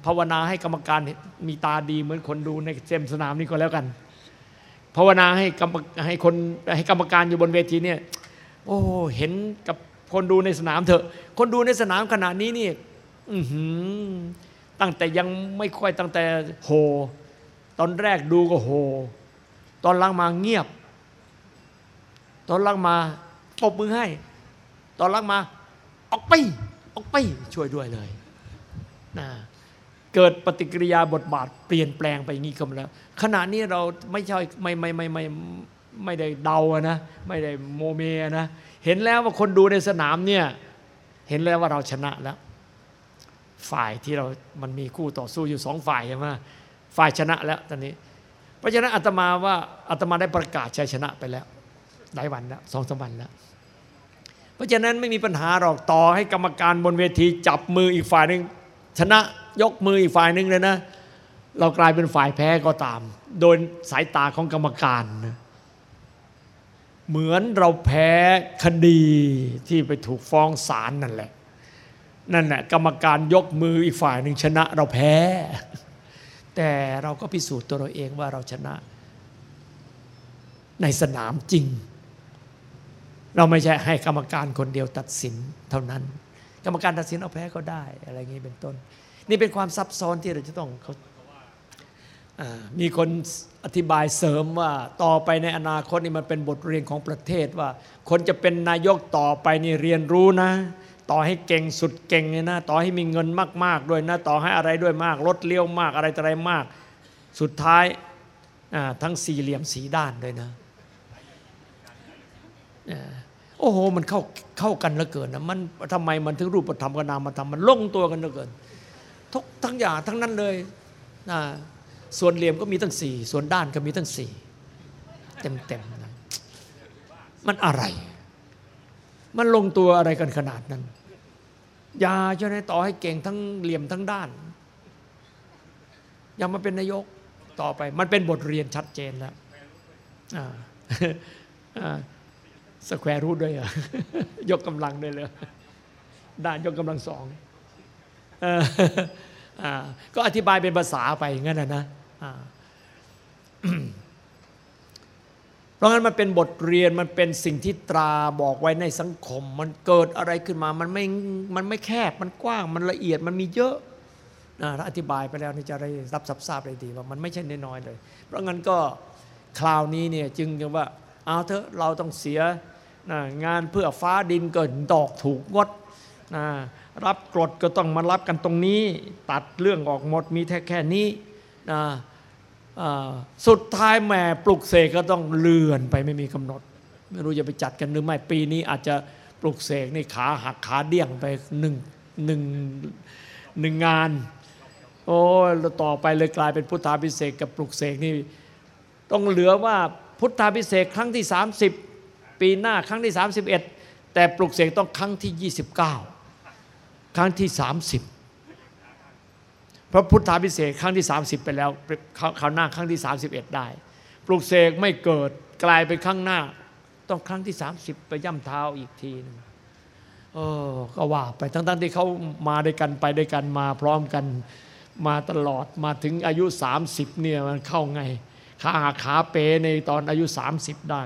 S2: ภาวนาให้กรรมการมีตาดีเหมือนคนดูในเซมสนามนี่ก็แล้วกันภาวนาให้กรรมให้คนให้กรรมการอยู่บนเวทีเนี่ยโอ้เห็นกับ คนดูในสนามเถอะ คนดูในสนามขณะนี้นี่ตั้งแต่ยังไม่ค่อยตั้งแต่โห ตอนแรกดูก็โห ตอนหลังมาเงียบ ตอนหลังมาปบมือให้ ตอนหลังมา ออกไป ออกไป ช่วยด้วยเลยนะเกิดปฏิกิริยาบทบาทเปลี่ยนแปลงไปอย่างนี้ก็มาแล้ว ขณะนี้เราไม่ใช่ไม่ไม่ไม่ไม่ไม่ได้เดานะ ไม่ได้โมเมนะ เห็นแล้วว่าคนดูในสนามเนี่ยเห็นแล้วว่าเราชนะแล้ว ฝ่ายที่เรามันมีคู่ต่อสู้อยู่สองฝ่ายใช่ไหมฝ่ายชนะแล้วตอนนี้ เพราะฉะนั้นอาตมาว่าอาตมาได้ประกาศชัยชนะไปแล้วหลายวันแล้วสองสามวันแล้ว เพราะฉะนั้นไม่มีปัญหาหรอกต่อให้กรรมการบนเวทีจับมืออีกฝ่ายหนึ่งชนะยกมืออีกฝ่ายหนึ่งเลยนะ เรากลายเป็นฝ่ายแพ้ก็ตาม โดยสายตาของกรรมการนะ เหมือนเราแพ้คดีที่ไปถูกฟ้องศาลนั่นแหละ นั่นแหละกรรมการยกมืออีกฝ่ายหนึ่งชนะเราแพ้ แต่เราก็พิสูจน์ตัวเราเองว่าเราชนะ ในสนามจริง เราไม่ใช่ให้กรรมการคนเดียวตัดสินเท่านั้น กรรมการตัดสินเอาแพ้ก็ได้อะไรอย่างนี้เป็นต้น นี่เป็นความซับซ้อนที่เราจะต้องเขาอ่า มีคนอธิบายเสริมว่าต่อไปในอนาคตนี่มันเป็นบทเรียนของประเทศว่า คนจะเป็นนายกต่อไปนี่เรียนรู้นะ ต่อให้เก่งสุดเก่งเนี่ยนะ ต่อให้มีเงินมาก ๆ ด้วยนะ ต่อให้อะไรด้วยมากรถเลี้ยวมากอะไรต่ออะไรมาก สุดท้ายทั้งสี่เหลี่ยมสีด้านด้วยนะโอ้โหมันเข้าเข้ากันเหลือเกินนะมันทำไมมันถึงรูปธรรมกับนามธรรมมันลงตัวกันเหลือเกินทุกทั้งอย่างทั้งนั้นเลยนะ ส่วนเหลี่ยมก็มีตั้งสี่ส่วนด้านก็มีตั้งสี่เต็มเต็มๆนะมันอะไร มันลงตัวอะไรกันขนาดนั้นอย่าจะให้ต่อให้เก่งทั้งเหลี่ยมทั้งด้าน ยังมาเป็นนายกต่อไป มันเป็นบทเรียนชัดเจนแล้วสแควร์รูทด้วยเหรอยกกำลังด้วยเลยด้านยกกำลังสองอก็อธิบายเป็นภาษาไปงั้นนะนะ เพราะงั้นมันเป็นบทเรียนมันเป็นสิ่งที่ตราบอกไว้ในสังคม มันเกิดอะไรขึ้นมามันไม่มันไม่แคบมันกว้างมันละเอียดมันมีเยอะนะถ้าอธิบายไปแล้วนี่จะได้รับทราบได้ดีว่ามันไม่ใช่น้อยเลย เพราะงั้นก็คราวนี้เนี่ยจึงจะว่าเอาเถอะเราต้องเสียนะงานเพื่อฟ้าดินก็ดอกถูกงดนะรับกรดก็ต้องมารับกันตรงนี้ ตัดเรื่องออกหมดมีแค่แค่นี้นะ สุดท้ายแหม่ปลุกเสกก็ต้องเลื่อนไปไม่มีกำหนด ไม่รู้จะไปจัดกันหรือไม่ปีนี้อาจจะปลุกเสกนี่ขาหักขาเดี้ยงไปหนึ่งหนึ่งหนึ่งงาน โอ้แล้วต่อไปเลยกลายเป็นพุทธาพิเศษกับปลุกเสกนี่ต้องเหลือว่าพุทธาพิเศษครั้งที่ 30 ปีหน้าครั้งที่ 31 แต่ปลุกเสกต้องครั้งที่ 29 ครั้งที่ 30 พระพุทธาพิเศษกครั้งที่ 30 ไปแล้วคราวหน้าครั้งที่ 31 ได้ ปลุกเสกไม่เกิดกลายเป็นครั้งหน้า ต้องครั้งที่ 30 ไปย่ำเท้าอีกทีนึงเออก็ว่าไปทั้งๆที่เขามาด้วยกันไปด้วยกันมาพร้อมกันมาตลอดมาถึงอายุ 30เนี่ยมันเข้าไงขาหักขาเปในตอนอายุ 30 ได้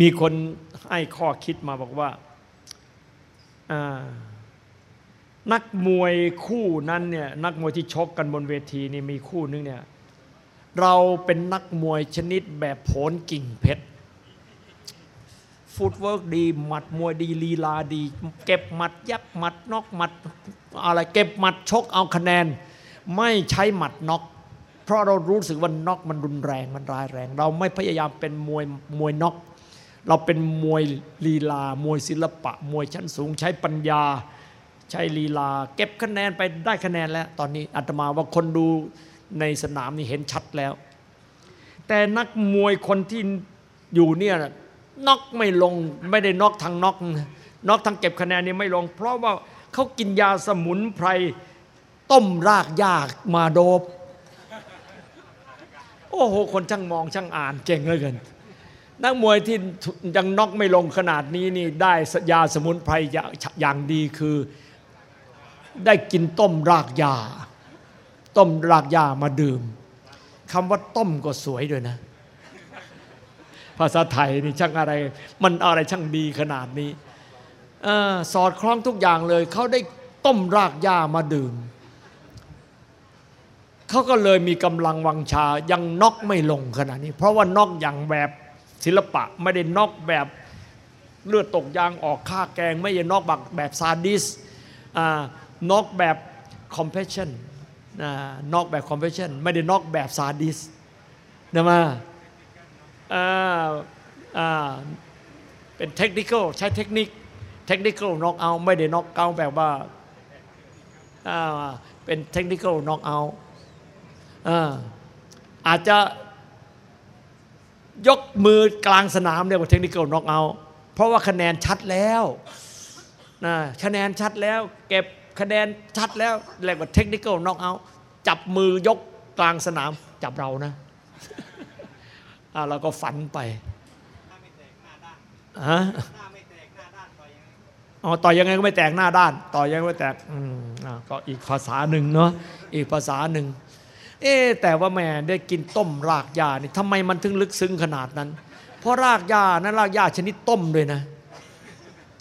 S2: มีคนให้ข้อคิดมาบอกว่าอ่า นักมวยคู่นั้นเนี่ยนักมวยที่ชกกันบนเวทีนี่มีคู่นึงเนี่ยเราเป็นนักมวยชนิดแบบโผนกิ่งเพชรfootwork ดีหมัดมวยดีลีลาดี เก็บหมัดแย็บหมัดน็อกหมัดอะไรเก็บหมัดชกเอาคะแนน ไม่ใช้หมัดน็อกเพราะเรารู้สึกว่าน็อกมันรุนแรงมันร้ายแรง เราไม่พยายามเป็นมวยมวยน็อกเราเป็นมวยลีลามวยศิลปะ มวยชั้นสูงใช้ปัญญา ใช้ลีลา เก็บคะแนนไปได้คะแนนแล้ว ตอนนี้อาตมาว่าคนดูในสนามนี่เห็นชัดแล้ว แต่นักมวยคนที่อยู่เนี่ยน็อกไม่ลงไม่ได้น็อกทางน็อกน็อกทางเก็บคะแนนนี่ไม่ลง เพราะว่าเขากินยาสมุนไพรต้มรากยากมาโดบ โอ้โห คนช่างมองช่างอ่านเก่งเหลือเกินนักมวยที่ยังน็อกไม่ลงขนาดนี้นี่ได้ยาสมุนไพรอย่างดีคือ ได้กินต้มรากยาต้มรากยามาดื่มคำว่าต้มก็สวยด้วยนะ ภาษาไทยนี่ช่างอะไร มันอะไรช่างดีขนาดนี้อสอดคล้องทุกอย่างเลยเขาได้ต้มรากหญ้ามาดื่มเขาก็เลยมีกำลังวังชายังนอกไม่ลงขนาดนี้ เพราะว่านอกอย่างแบบศิลปะไม่ได้นอกแบบเลือดตกยางออกค่าแกง ไม่ใช่น็อกแบบแบบซาดิส น็อกแบบ compassion น็อกแบบ compassion ไม่ได้น็อกแบบซาดิสนะมาเป็นเทคนิคใช้เทคนิค technical knockout ไม่ได้น็อกเอาแบบว่าเป็น technical knockout อาจจะยกมือกลางสนามเรียกว่า technical knockout เพราะว่าคะแนนชัดแล้วนะคะแนนชัดแล้ว เก็บ คะแนนชัดแล้วเรียกว่าเทคนิคน็อกเอาจับมือยกกลางสนาม จับเรานะเราก็ฝันไปฮะอ๋อต่อยังไงก็ไม่แตกหน้าด้าน ต่อยังไม่แตกอืมก็อีกภาษาหนึ่งเนาะอีกภาษาหนึ่งเอ๊แต่ว่าแม่ได้กินต้มรากหญ้านี่ทำไมมันถึงลึกซึ้งขนาดนั้น เพราะรากหญ้านั้นรากหญ้าชนิดต้มเลยนะ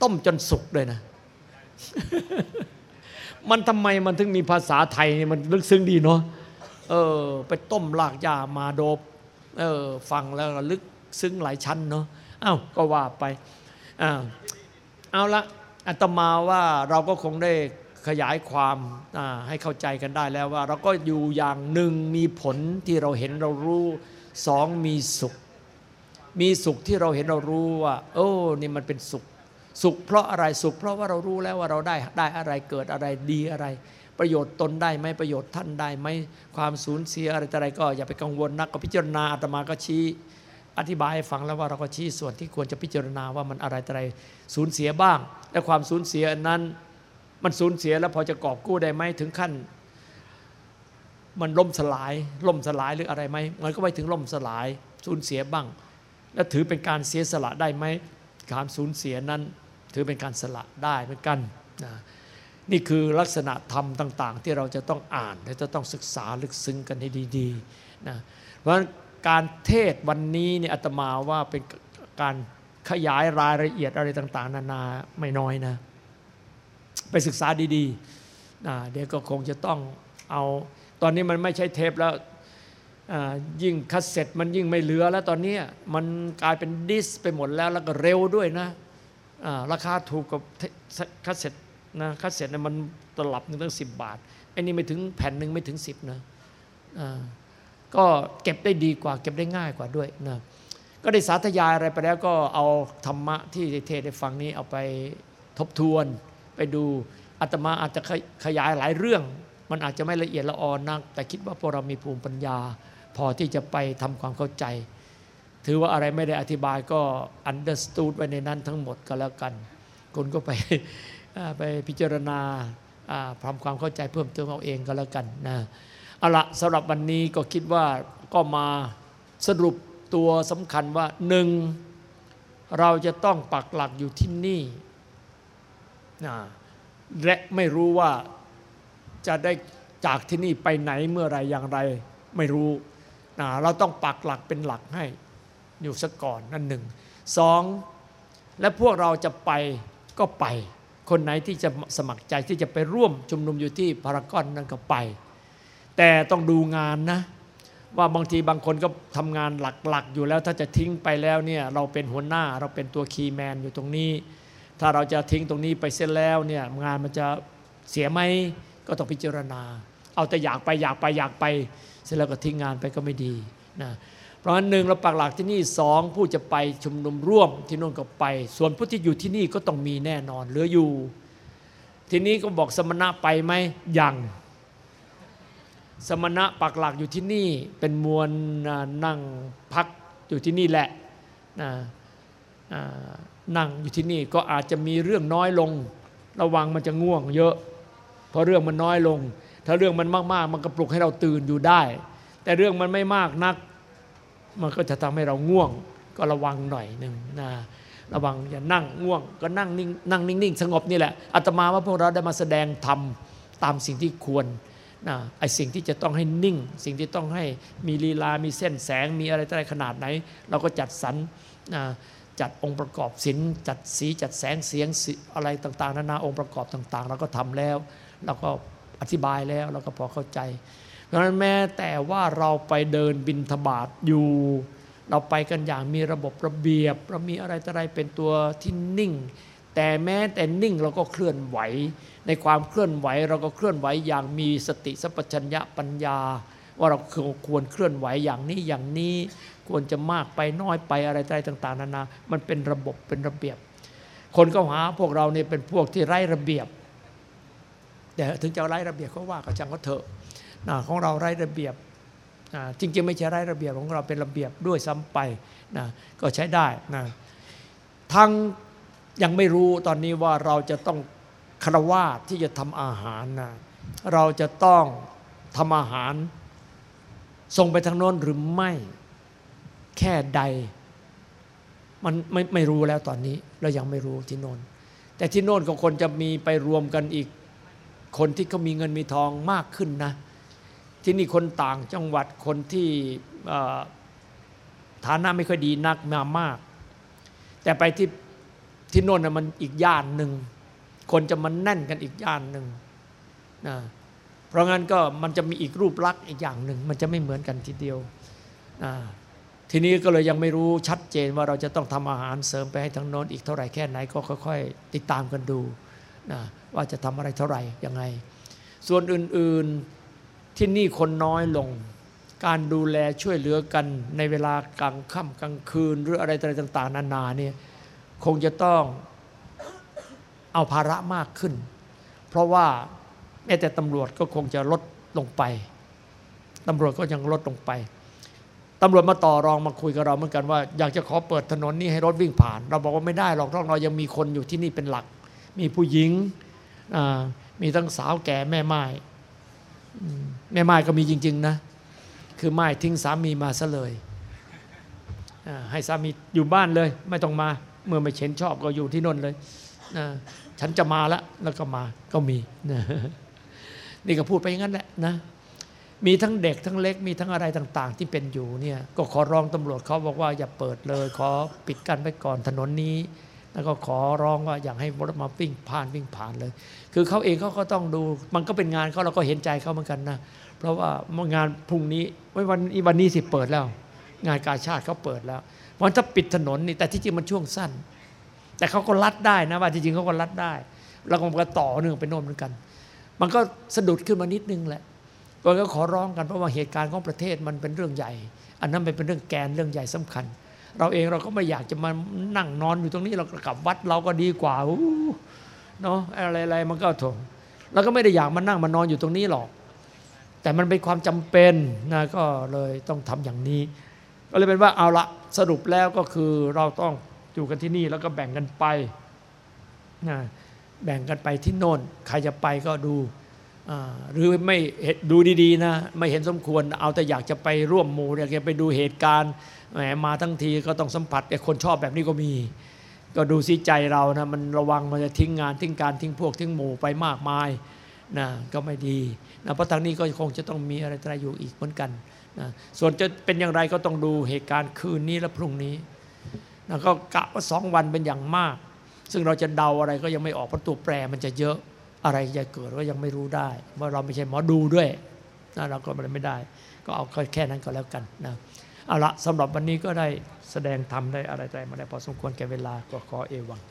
S2: ต้มจนสุกเลยนะ มันทำไมมันถึงมีภาษาไทยมันลึกซึ้งดีเนาะเออ ไปต้มรากหญ้ามาโดบเออฟังแล้วลึกซึ้งหลายชั้นเนาะอ้าวก็ว่าไปอ้าวเอาละอาตมาว่าเราก็คงได้ขยายความให้เข้าใจกันได้แล้วว่า เราก็อยู่อย่างหนึ่งมีผลที่เราเห็นเรารู้สองมีสุข มีสุขที่เราเห็นเรารู้ว่า โอ้นี่มันเป็นสุข สุขเพราะอะไรสุขเพราะว่าเรารู้แล้วว่าเราได้ได้อะไรเกิดอะไรดีอะไร ประโยชน์ตนได้ไหมประโยชน์ท่านได้ไหมความสูญเสียอะไรอะไรก็อย่าไปกังวลนักก็พิจารณาอาตมาก็ชี้อธิบายให้ฟังแล้วว่าเราก็ชี้ส่วนที่ควรจะพิจารณาว่ามันอะไรอะไรสูญเสียบ้าง และความสูญเสียนั้น มันสูญเสียแล้วพอจะกอบกู้ได้ไหมถึงขั้น มันล่มสลายล่มสลายหรืออะไรไหมมันก็ไปถึงล่มสลายสูญเสียบ้าง แล้วถือเป็นการเสียสละได้ไหมการสูญเสียนั้น ถือเป็นการสละได้เหมือนกันนะนี่คือลักษณะธรรมต่าง ๆ ที่เราจะต้องอ่านและจะต้องศึกษาลึกซึ้งกันให้ดีๆนะเพราะการเทศวันนี้เนี่ยอาตมาว่าเป็นการขยายรายละเอียดอะไรต่าง ๆ นานาไม่น้อยนะ ไปศึกษาดีๆนะเดี๋ยวก็คงจะต้องเอา ตอนนี้มันไม่ใช่เทปแล้วยิ่งคัสเซ็ตมันยิ่งไม่เหลือแล้วตอนนี้มันกลายเป็น disc ไปหมดแล้วแล้วก็เร็วด้วยนะ ราคาถูกกับคัสเซ็ตนะคัสเซ็ตเนี่ยมันตลับหนึ่งตั้งสิบบาทไอ้นี่ไม่ถึงแผ่นหนึ่งไม่ถึงสิบนะก็เก็บได้ดีกว่า เก็บได้ง่ายกว่าด้วยนะก็ได้สาธยายอะไรไปแล้วก็เอาธรรมะที่เทศได้ฟังนี้เอาไปทบทวนไปดูอาตมาอาจจะขยายหลายเรื่อง มันอาจจะไม่ละเอียดละออนัก แต่คิดว่าพวกเรามีภูมิปัญญา พอที่จะไปทำความเข้าใจ ถือว่าอะไรไม่ได้อธิบายก็ understood ไว้ในนั้นทั้งหมดก็แล้วกัน คุณก็ไปไปพิจารณาทำความเข้าใจเพิ่มเติมเอาเองก็แล้วกันนะเอาละสำหรับวันนี้ก็คิดว่าก็มาสรุปตัวสำคัญว่าหนึ่งเราจะต้องปักหลักอยู่ที่นี่นะและไม่รู้ว่าจะได้จากที่นี่ไปไหนเมื่อไรอย่างไรไม่รู้นะเราต้องปักหลักเป็นหลักให้ อยู่ซะก่อนนั่นหนึ่งสองและพวกเราจะไปก็ไป คนไหนที่จะสมัครใจที่จะไปร่วมชุมนุมอยู่ที่พารากอนนั่นก็ไป แต่ต้องดูงานนะ ว่าบางทีบางคนก็ทำงานหลักๆ อยู่แล้วถ้าจะทิ้งไปแล้วเนี่ยเราเป็นหัวหน้าเราเป็นตัวคีย์แมนอยู่ตรงนี้ ถ้าเราจะทิ้งตรงนี้ไปเสร็จแล้วเนี่ยงานมันจะเสียไหมก็ต้องพิจารณา เอาแต่อยากไปอยากไปอยากไป เสร็จแล้วก็ทิ้งงานไปก็ไม่ดีนะ เพราะงั้นหนึ่งเราปักหลักที่นี่สองผู้จะไปชุมนุมร่วมที่นู่นก็ไป ส่วนผู้ที่อยู่ที่นี่ก็ต้องมีแน่นอนเหลืออยู่ ทีนี้ก็บอกสมณะไปไหมยังสมณะปักหลักอยู่ที่นี่เป็นมวลนั่งพักอยู่ที่นี่แหละนะนั่งอยู่ที่นี่ก็อาจจะมีเรื่องน้อยลง ระวังมันจะง่วงเยอะ เพราะเรื่องมันน้อยลง ถ้าเรื่องมันมากๆ มันก็ปลุกให้เราตื่นอยู่ได้ แต่เรื่องมันไม่มากนัก มันก็จะทำให้เราง่วง ก็ระวังหน่อยหนึ่งนะระวังอย่านั่งง่วง ก็นั่งนิ่งนั่งนิ่งๆสงบนี่แหละอาตมาว่าพวกเราได้มาแสดงธรรมตามสิ่งที่ควรนะไอสิ่งที่จะต้องให้นิ่ง สิ่งที่ต้องให้มีลีลา มีเส้นแสง มีอะไรอะไรขนาดไหน เราก็จัดสรรนะจัดองค์ประกอบศิลป์จัดสีจัดแสงเสียงอะไรต่าง ๆ นานาองค์ประกอบต่าง ๆ เราก็ทำแล้ว เราก็อธิบายแล้วเราก็พอเข้าใจ เพราะนั้นแม้แต่ว่าเราไปเดินบินทบาทอยู่ เราไปกันอย่างมีระบบระเบียบ เรามีอะไรต่ออะไรเป็นตัวที่นิ่ง แต่แม้แต่นิ่งเราก็เคลื่อนไหว ในความเคลื่อนไหวเราก็เคลื่อนไหวอย่างมีสติสัพพัญญะปัญญา ว่าเราควรเคลื่อนไหวอย่างนี้อย่างนี้ควรจะมากไปน้อยไปอะไรต่อะไรต่าง ๆนานา มันเป็นระบบเป็นระเบียบ คนก็หาพวกเราเนี่ยเป็นพวกที่ไร้ระเบียบ แต่ถึงจะไร้ระเบียบเขาว่าก็จังก็เถอะ ของเราไร้ระเบียบจริงๆไม่ใช่ไร้ระเบียบของเราเป็นระเบียบด้วยซ้ำไปนะก็ใช้ได้นะทั้งยังไม่รู้ตอนนี้ว่าเราจะต้องคารวาที่จะทำอาหารนะเราจะต้องทำอาหารส่งไปทางโน้นหรือไม่แค่ใด มันไม่ไม่รู้แล้วตอนนี้เรายังไม่รู้ที่โน่นแต่ที่โน่นก็คนจะมีไปรวมกันอีก คนที่เขามีเงินมีทองมากขึ้นนะ ที่นี่คนต่างจังหวัดคนที่ฐานะไม่ค่อยดีนักมามาก แต่ไปที่ที่โน่นมันอีกย่านหนึ่งคนจะมันแน่นกันอีกย่านหนึ่งนะเพราะงั้นก็มันจะมีอีกรูปลักษณ์อีกอย่างหนึ่งมันจะไม่เหมือนกันทีเดียวนะทีนี้ก็เลยยังไม่รู้ชัดเจนว่าเราจะต้องทำอาหารเสริมไปให้ทั้งโน้นอีกเท่าไหร่แค่ไหนก็ค่อยๆติดตามกันดูนะว่าจะทำอะไรเท่าไหร่ยังไง ส่วนอื่นๆ ที่นี่คนน้อยลง การดูแลช่วยเหลือกันในเวลากลางค่ำกลางคืน หรืออะไรต่างๆ นานาเนี่ยคงจะต้องเอาภาระมากขึ้น เพราะว่าแม้แต่ตำรวจก็คงจะลดลงไปตำรวจก็ยังลดลงไปตำรวจมาต่อรองมาคุยกับเราเหมือนกันว่าอยากจะขอเปิดถนนนี้ให้รถวิ่งผ่าน เราบอกว่าไม่ได้หรอกเพราะเรายังมีคนอยู่ที่นี่เป็นหลัก มีผู้หญิงมีทั้งสาวแก่แม่ไม้ แม่ไม้ก็มีจริง ๆ นะ คือไม้ทิ้งสามีมาซะเลย ให้สามีอยู่บ้านเลย ไม่ต้องมา เมื่อไม่เช็นชอบก็อยู่ที่นนเลยฉันจะมาแล้วแล้วก็มาก็มีนะนี่ก็พูดไปอย่างนั้นแหละนะมีทั้งเด็กทั้งเล็กมีทั้งอะไรต่างๆ ที่เป็นอยู่เนี่ยก็ขอร้องตำรวจเขาบอกว่าอย่าเปิดเลย ขอปิดกั้นไว้ก่อนถนนนี้ แล้วก็ขอร้องว่าอยากให้รถมาวิ่งผ่านวิ่งผ่านเลย คือเขาเองเขาก็ต้องดู มันก็เป็นงานเขาเราก็เห็นใจเขาเหมือนกันนะ เพราะว่างานพรุ่งนี้ไว้วันวันนี้สิเปิดแล้ว งานกาชาติเขาเปิดแล้ววันถ้าปิดถนนนี่แต่ที่จริงมันช่วงสั้น แต่เขาก็รัดได้นะว่าจริงๆเขาก็รัดได้ แล้วก็มันก็ต่อเนื่องไปโน่นเหมือนกัน มันก็สะดุดขึ้นมานิดนึงแหละก็ขอร้องกันเพราะว่าเหตุการณ์ของประเทศมันเป็นเรื่องใหญ่ อันนั้นเป็นเรื่องแกนเรื่องใหญ่สำคัญ เราเองเราก็ไม่อยากจะมานั่งนอนอยู่ตรงนี้เรากลับวัดเราก็ดีกว่าอู้เนาะอะไรๆมันก็ถงเราก็ไม่ได้อยากมานั่งมานอนอยู่ตรงนี้หรอก แต่มันเป็นความจำเป็นนะก็เลยต้องทำอย่างนี้ ก็เลยเป็นว่าเอาละสรุปแล้วก็คือเราต้องอยู่กันที่นี่แล้วก็แบ่งกันไปนะแบ่งกันไปที่โน่น ใครจะไปก็ดูอ่าหรือไม่ดูดีๆนะ ไม่เห็นสมควรเอาแต่อยากจะไปร่วมหมู่อยากจะไปดูเหตุการณ์ แหมมาทั้งทีก็ต้องสัมผัสแต่คนชอบแบบนี้ก็มี ก็ดูสิใจเรานะมันระวังมันจะทิ้งงานทิ้งการทิ้งพวกทิ้งหมู่ไปมากมายนะก็ไม่ดีนะเพราะทางนี้ก็คงจะต้องมีอะไรอะไรอยู่อีกเหมือนกันนะส่วนจะเป็นอย่างไรก็ต้องดูเหตุการณ์คืนนี้และพรุ่งนี้นะก็กะว่าสองวันเป็นอย่างมาก ซึ่งเราจะเดาอะไรก็ยังไม่ออกเพราะตัวแปรมันจะเยอะอะไรจะเกิดก็ยังไม่รู้ได้เพราะเราไม่ใช่หมอดูด้วยนะเราก็ไม่ได้ ก็เอาแค่นั้นก็แล้วกันนะ เอาละสำหรับวันนี้ก็ได้แสดงธรรมได้อะไรใจมาได้พอสมควรแก่เวลาก็ขอเอวัง